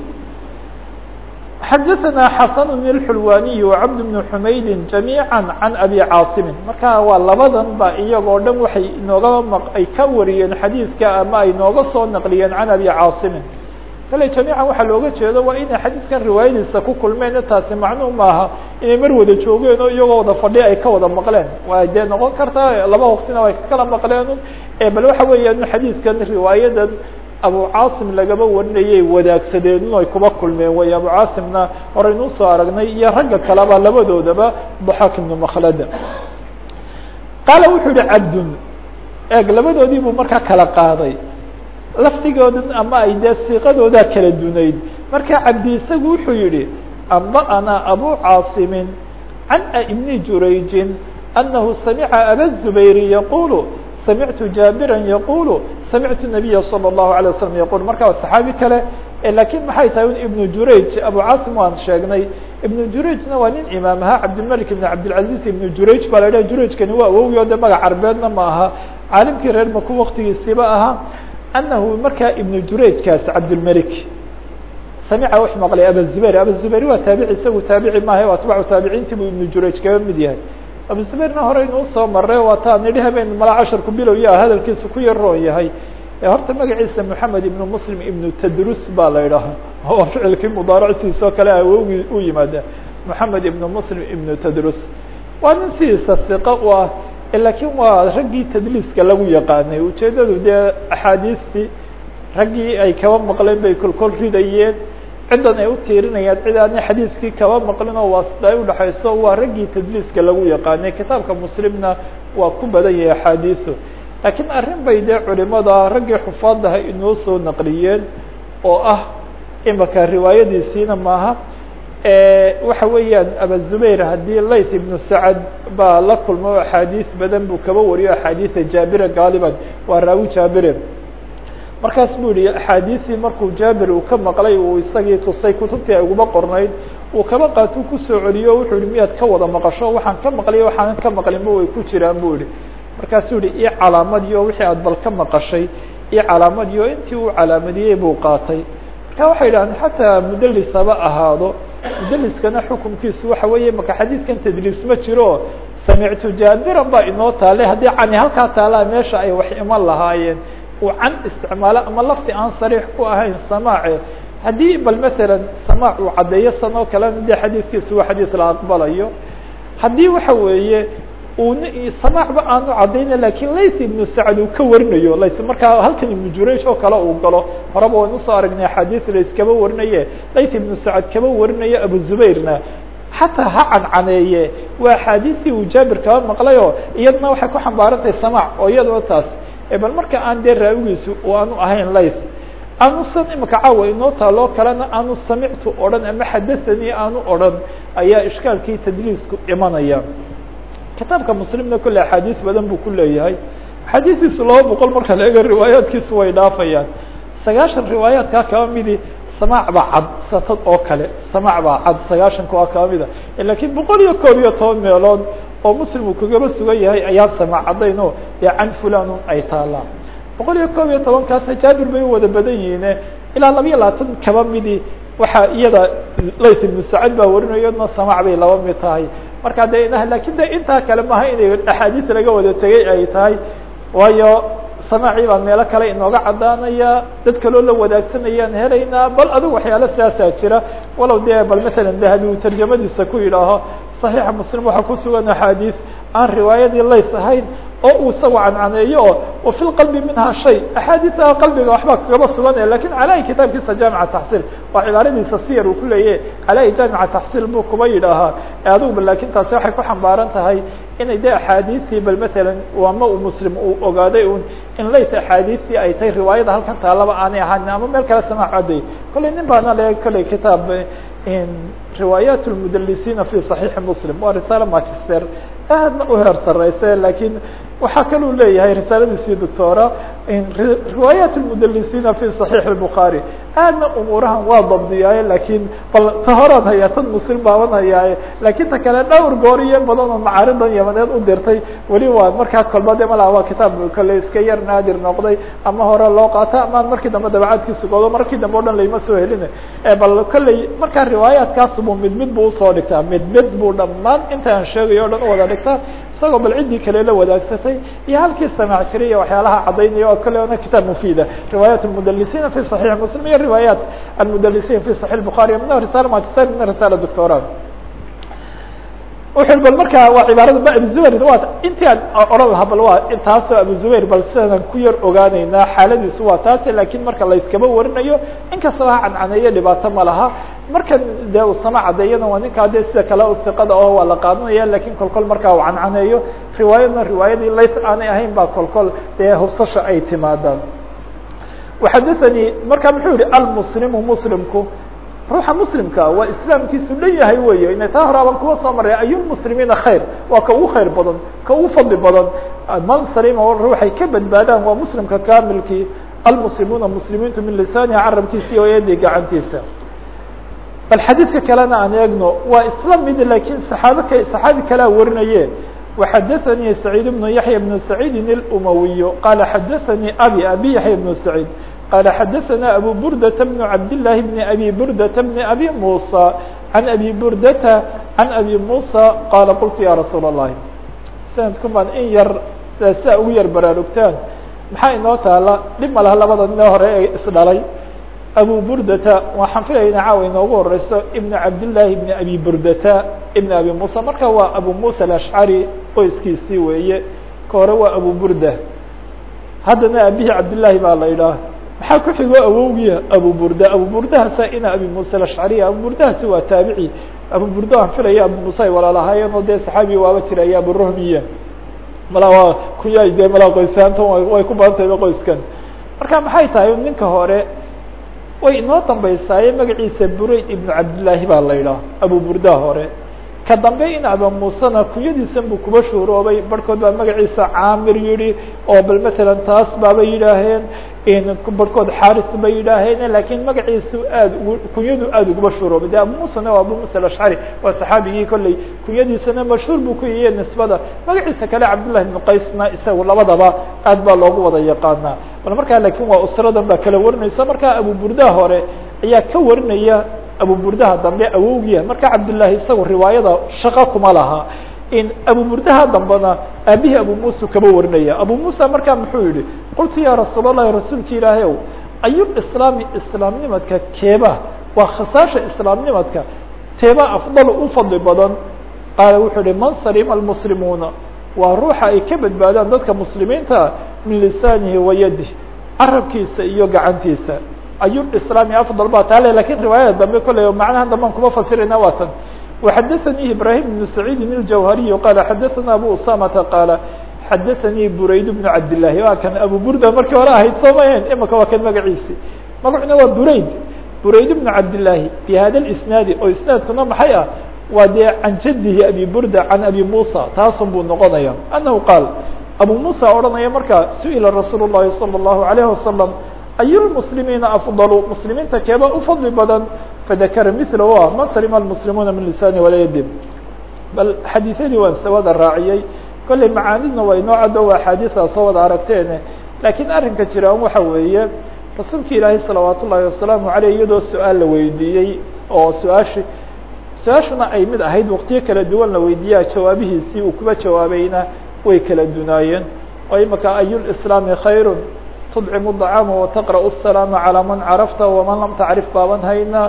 xadaثna xasan bn اxulwaniy وcabd bn xumaydi جamيعا can abi caasimin marka waa labadan ba iyagoo dhan waxay inooga ay ka wariyeen xadiidka ama ay nooga soo naqliyeen can abi caasimin kale jamiican waxaa looga jeedo waa inay xadiidkan riwaayadiisa ku kulmeen taasi macnuu maaha inay mar wada joogeen oo iyagoo wada fadhi ay ka wada maqleen. Waa dee noqon kartaa laba waqtina way ka kala maqleen. Bal waxa weeyaan xadiidkan riwaayadan abu caasim lagaba warinayay wadaagsadeen ay kuba kulmeen. Wey abu caasimna horeynuu soo aragnay iyo ragga kaleba labadoodaba daxaak ibnu makhlada qaala wuxuu yihi cabdun eeg labadoodii buu markaa kala qaaday laftigoodan ama ay dee siiqadoodaa kala dunayd marka cabdi isagu wuxuu yihi amba'ana abu caasimin can ibni jurayjin anahu samica aba zubayri yaqulu samictu jaabira yaqulu samictu nabiya salى الlahu عalيه waslm yaqul marka saxaabi kale lakiin maxay tahay un ibnu jurayj abu casim waan sheegnay ibnu jurayjna waa nin imaam ahaa cabdilmalik ibn cabdilcaziz ibnu jurayj baa la dhaha jurayjkani waa awowi o de magac carbeedna ma aha caalimkii reer maku waktigiisiba ahaa anahu markaa ibnu jurayjkaas cabdilmalik samica wax maqlay abazubayr abazubayr waa taabici isagu taabici maaha o atbacu taabiciinti buu ibnu jurayj kaga mid yahay abuzubayrna hore inuu soo maray waa taa nidhi habeen mala casharku bilowya hadalkiisu ku yar roon yahay horta magaciisa moxamed ibnu muslim ibnu tadrus baa la idhaha oo ficilkii mudaaracsiisoo kale awowgii u yimaada moxamed ibnu muslim ibnu tadrus waa nin sidiisa iqa u ah lakiin waa raggii tadliiska lagu yaqaanay. Ujeedadu dee axaadiistii raggii ay kaba maqleen bay kolkol ridayeen. Ciddan ay u tiirinayaan cid aanay xadiiskii kaba maqlin oo waasida ay udhaxayso waa raggii tadliiska lagu yaqaanay. Kitaabka muslimna waa ku badan yahay axaadiisu laakiin arrin bay dee culimada raggii xufaadaha inoo soo naqliyeen oo ah imaka riwaayadiisiina maaha waxa weeyaan abazubayr haddii layt ibnu sacad baa la kulmo axaadiis badan buu kaba wariyo axaadiisa jaabira gaaliban waa raawi jaabire markaas buu yihi axaadiisii markuu jaabir uu ka maqlay uu isagii tusay kutubtii ay uguma qornayd uu kaba qaatuu ku soo celiyo wuxuu yihi miyaad ka wada maqasho? Waxaan ka maqliyo waxaanan ka maqlinba way ku jiraan bu yihi markaasuu yihi io calaamadiyo wixii aad bal ka maqashay iyo calaamadiyo intii uu calaamadiyey buu qaatay. Marka waxay yidhahdeen xataa mudelis haba ahaado mudeliskana xukunkiisu waxa weeye maka xadiiskan tadliis ma jiro. Samictu jaabiran baa inoo taale haddii cani halkaa taalaa meesha ay wax iman lahaayeen. Uu can isticmaalo ama lafti aan sariix ku ahayn samaace haddii bal masalan samaac uu caddeeyo sanoo kalena dee xadiiskiisu waa xadiis la aqbalayo. Haddii waxa weeye uu samacba aanu cadayna laakiin layt ibnu sacad uu ka warinayo layt markaa halkan ibnu jurayj oo kale uu galo. Horeba waynu u soo aragnay axaadiis lays kaba warinaye layt ibnu sacad kaba warinayo abu zubayrna xataa ha cancaneeye. Waa axaadiistii uu jaabir kaba maqlayo iyadna waxay ku xambaarantahay samac oo iyadoo taas bal marka aan dee raawigiisu aanu ahayn layt aanusan imaka caawa inoo taaloo kalena aanu samictu odhan ama xadathanii aanu odhan ayaa ishkaalkii tadliisku imanaya kitaabka muslimna kolle axaadiis badan buu ku leeyahay. Axaadiistiisu laba boqol marka la ega riwaayaadkiisu way dhaafayaan. Sagaashan riwaayaadkaa kaba samaac baa cad satad oo kale samaac baa cad sagaashanka waa kaba mida. Lakiin boqol iyo koob iyo toban meelood oo muslim kagaba sugan yahay ayaan samaac caddayn o dee can fulanun ay taalaan boqol iyo koob iyo tobankaasna jaabir bay u wada badan yihiine ilaa laba iyo labaatan kaba waxaa iyada layt ibnu sacad baa warinayo iyadna samaac bay laba mid tahay marka de laakiin de intaa kale maaha inay axaadiis laga wada tegay ay tahay. Waayo samaacii baa meelo kale inooga caddaanaya dad kaloo la wadaagsanayaan helaynaa bal adigu waxyaalo sidaasaa jira. Walow dee bal matalan dahabi uu tarjamadiisa ku yidhaaho صaxiixa muslim waxaa ku sugan axaadiis aan riwaayadii lays ahayn oo uu isagu cancaneeyo oo wafi lqalbi minha shay. Axaadiisa qalbiga waxbaa kagaba sugan laakiin calaahi kitaabkiisa jaamica taxsiil. Waa cibaaradiisa siyar uu ku leeyahy calaahi jaamica taxsiil buu kuba yidhaahaa. Adiguba laakiin taasi waxay ku xambaaran tahay inay de axaadiistii bal matalan ama uu muslim uu ogaaday un in lays axaadiistii ay tahay riwaayada halkan taalaba aanay ahanin ama meel kale samaac cadday. Kolley nin baana le kolley kitaab riwaayaat lmudalisiina fi صaxiixi muslim waa risaale magister aadna u heer sareyse laakiin waxaa kaluu leeyahay risaaladiisii doctora riwaayaat lmudalisiina fi صaxiix الbukhaari aadna umuurahan waa dabdiyaaye lakin bal ta horaan hayaa tan muslim baaban hayaaye lakin ta kale dhowr gooriyo badan oo macaaridan yamaneed u dirtay weli waa markaa kolba de malaa waa kitaab kale iska yar naadir noqday ama hore loo qaata ama markii dambe dabacadkiisa godo markii dambe o dhan layma soo helin bal kolley markaa riwaayaatkaas buu mid mid bu usoo dhigtaa mid mid buu dhammaan inta aan sheegayo o dhan u wada dhigtaa isagoo bal ciddii kale la wadaagsatay iyo halkii samaac jiray iyo waxyaalaha caddaynaya oo kale ona kitaab mufiida riwaayaat lmudalisiina fi صaxiix muslim iyo riwaayaat almudalisiin fi صaxiح الbخarي mina risala magister mina risala doctora wuxu bal markaa waa cibaarada ba abuzubayr waa intii aan odhan lahaa bal waa taasoo abuzubayr bal sidaan ku yar ogaaneynaa xaaladiisu waa taase laakiin marka layskaba warinayo inkastaba ha cancaneeyo dhibaato ma laha. Markan dee uu sama cadeeyana waa ninkaa de sida kale siqada oo waa la qaadanaya laakiin kolkol markaa uu cancaneeyo riwaayadna riwaayadii lays aanay ahayn baa kolkol dee hubsasha ay timaadaan. Waxadathanii marka muxuu yihi almuslimu muslimku ruuxa muslimka waa islaamkiisu dhan yahay wey ina taa hore aban kuwa soo maray ayulmuslimiina khayr waa ka ugu khayr badan ka ugu fadli badan man salima ruuxay ka badbaadaan waa muslimka kamilkii almuslimuuna muslimiintu min lisaanihi carabkiisa iyo yadi gacantiisa bal xadiidka kalena aan eegno waa isla mid lakiin saxaabe k saxaabi kalea warinaye وxadثnي سعيد بن يحيى بن سعيد الأموي قال xadثnي أbي أbي يحيى بن سعيد قال xadثna أبو بردة بن عبد الله بن أبي بردة بن أبي موسى عن أبي بردة عن أبي موسى قال قلت يا رsuuل اللhi سندku baan in yar sia ugu yar baraarugtaan maxaa inoo taala dhib ma laha labada nin hore ee isdhalay abu burdata waxaan filayna caawa inoogu horeyso ibn cabdillaahi ibn abi burdata ibn abi musa marka waa abu musa alashcari qoyskiisii weeye ka hore waa abu burda haddana abihi cabdillaahi baa la idhaah maxaa ku xigo awowgiya abu burda. Abu burdahasa ina abi musa alashcariya abu burdahasi waa taabici. Abu burda waan filaya abu musa ay walaalahaayeen oo dee saxaabi waaba jiraya aburuhmiya mala waa kuyaay dee mala qoysaanta way ku badantayba qoyskan. Marka maxay tahay ninka hore way inoo dambeysaaye magaciisa burayd ibnu cabdillaahi baa la idhaah abu burda hore ka dambe in aba musena kunyadiisan buu kuba shuuroobay. Barhkood baa magaciisa caamir yihi oo bal matalan taas baaba yidhaaheen barhkood xaris bay yidhaaheen lakiin magaciisu aad kunyadu aad uguba shuuroobay. De abu musena waa abu musa alashcari waa saxaabigii kolley kunyadiisana mashhuur buu ku yihiye nisbada. Magaciisa kale cabdullahi ibnu qaysna isagu labadaba aad baa loogu wada yaqaanaa. Bal markaa laakiin waa usradan baa kala warinaysa. Markaa abu burdaha hore ayaa ka warinaya abu burdaha dambe awowgiya marka cabdillaahi isagu riwaayada shaqo kuma laha. In abu burdaha dambena aabihii abu musa kaba warinaya. Abu musa markaa muxuu yihi qultu ya rasuul allahi rasuulka ilaahay ow ayub islaami islaamnimadka keeba? Waa khasaasha islaamnimadka. Teeba afdal u fadli badan. Qaala wuxuu yihi man salima almuslimuuna. Waa ruuxa ay ka badbaadaan dadka muslimiinta min lisaanihi wa yadih carabkiisa iyo gacantiisa ayub islaami afdal ba taale lakin riwaayada dambe kolley macnaha dambean kuma fasirayna waa tan وxadثnي ibrahيم بن سعيid الجوهري qال xadثna abu usamةa qاaل xadثnي burayd بن cabdاللahi waa kan abu burda markii hore ahayd soo mahen imaka waa kan magaciisi magacuna waa burayd burayd بن cabdاللahi بhada الاسناadi oo isنaadkuna maxay ah waa dee can jadihi abi burda can abi muسى taasun buu noqonaya أنه qاal abu muسى odhanaya markaa suئila rasuul الlahi صلى الlaهu عليه وasلم ay lmuslimiina afdalu muslimiinta keeba ufadli badan fadakara mila a man salima almuslimuuna min lisani walaa yadi bal xadiisyadii waan sawada raaciyey kolley macaanidna waa inoo caddo waa axaadiisaa soo wada aragteene laakiin arrinka jiraan waxa weeye rasuulka ilaahay salawaat ullaahi wasalaamu aleyh iyadoo su'aal la weydiiyey oo su'aashi su'aashuna ay mid ahayd waqtiyo kala duwan la weydiiyaa jawaabihiisii uu kuba jawaabayna way kala dunaayeen oo imaka ayulislaami khayru tudcimu dacama wataqra'u الsalaama calىa man carafta waman lam tacrif baaban hayna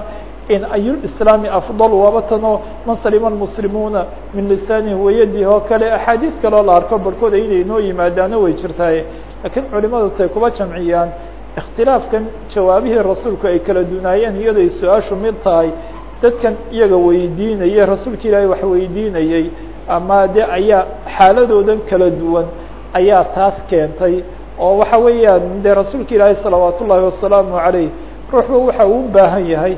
in ayulislaami afdal wabatano man salima almuslimuuna min lisaanihi wayadihi oo kale axaadiis kaloo la arko barhkooda inay noo yimaadaano way jirtaay laakiin culimadu tay kuba jamciyaan ikhtilaafkan jawaabihii rasuulku ay kala dunaayeen iyaday su-aashu mid tahay dadkan iyaga weydiinayay rasuulka ilaahay wax weydiinayey ama de ayaa xaaladoodan kala duwan ayaa taas keentay oo waxa weeyaan dee rasuulka ilaahay salawaat ullaahi wasalaamu calayh ruuxba waxa uu u baahan yahay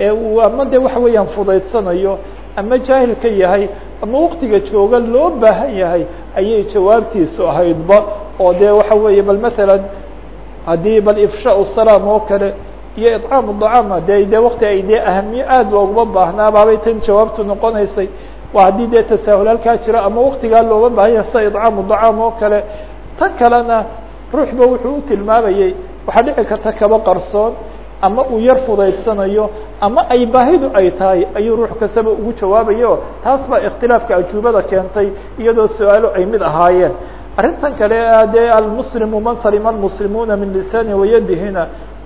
ee uu ama de waxa weeyaan fudaydsanayo ama jaahil ka yahay ama waktiga jooga loo baahan yahay ayay jawaabtiisu ahaydba oo dee waxa weeye bal masalan haddii bal ifshaau salaam oo kale iyo icaamu dacaama de de wakti ay dee ahamiye aad looguma baahnaabaabay tan jawaabtu noqonaysay. Waa haddii dee tasaahul jira ama waktigaa looga baahan yahay sida icaamu dacaam oo kale tan kalena ruuxba wuxuu u tilmaamayey waxaa dhici karta kaba qarsoon ama uu yar fudaydsanayo ama ay baahidu ay tahay ayuu ruux kastaba ugu jawaabayo taas baa ikhtilaafka ajuubada keentay iyadoo su'aalo ay mid ahaayeen. Arrintan kale dee almuslimu man salima almuslimuuna min lisani wayadihina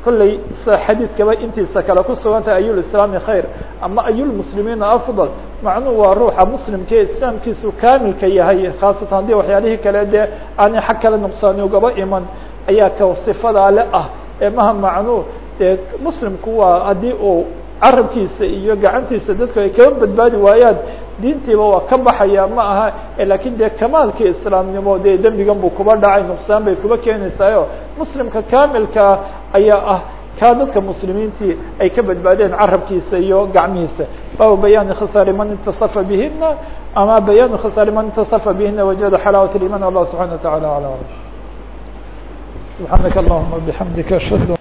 kolley sida xadiiskaba intiisa kale ku sugantahay ayulislaami khayr ama ayulmuslimiina afdal. Macnuhu waa ruuxa muslimkae islaamkiisu kaamilka yahay khaasatan haddii waxyaalihii kale dee aanay xag kale nuqsaani ugaba iman ayaa ka sifadaa le ah. Ee maha macnuu dee muslimku waa haddii uu carabkiisa iyo gacantiisa dadku ay kaba badbaadi waayaan diintiiba waa ka baxaya ma aha lakin dee kamaalkii islaamnimo dee dembigan buu kuba dhacay nuqsaan bay kuba keenaysaayo muslimka kaamilkaa ayaa ah kaa dadka muslimiintii ay ka badbaadeen carabkiisa iyo gacmihiisa baabu bayaani khisaari man itaصafa bihina ama bayaani khisaari man itaصafa bihina wajada xalaawat iman allah subxana wa taعala alى alam subxaanaka allahuma bixamdika ashhadu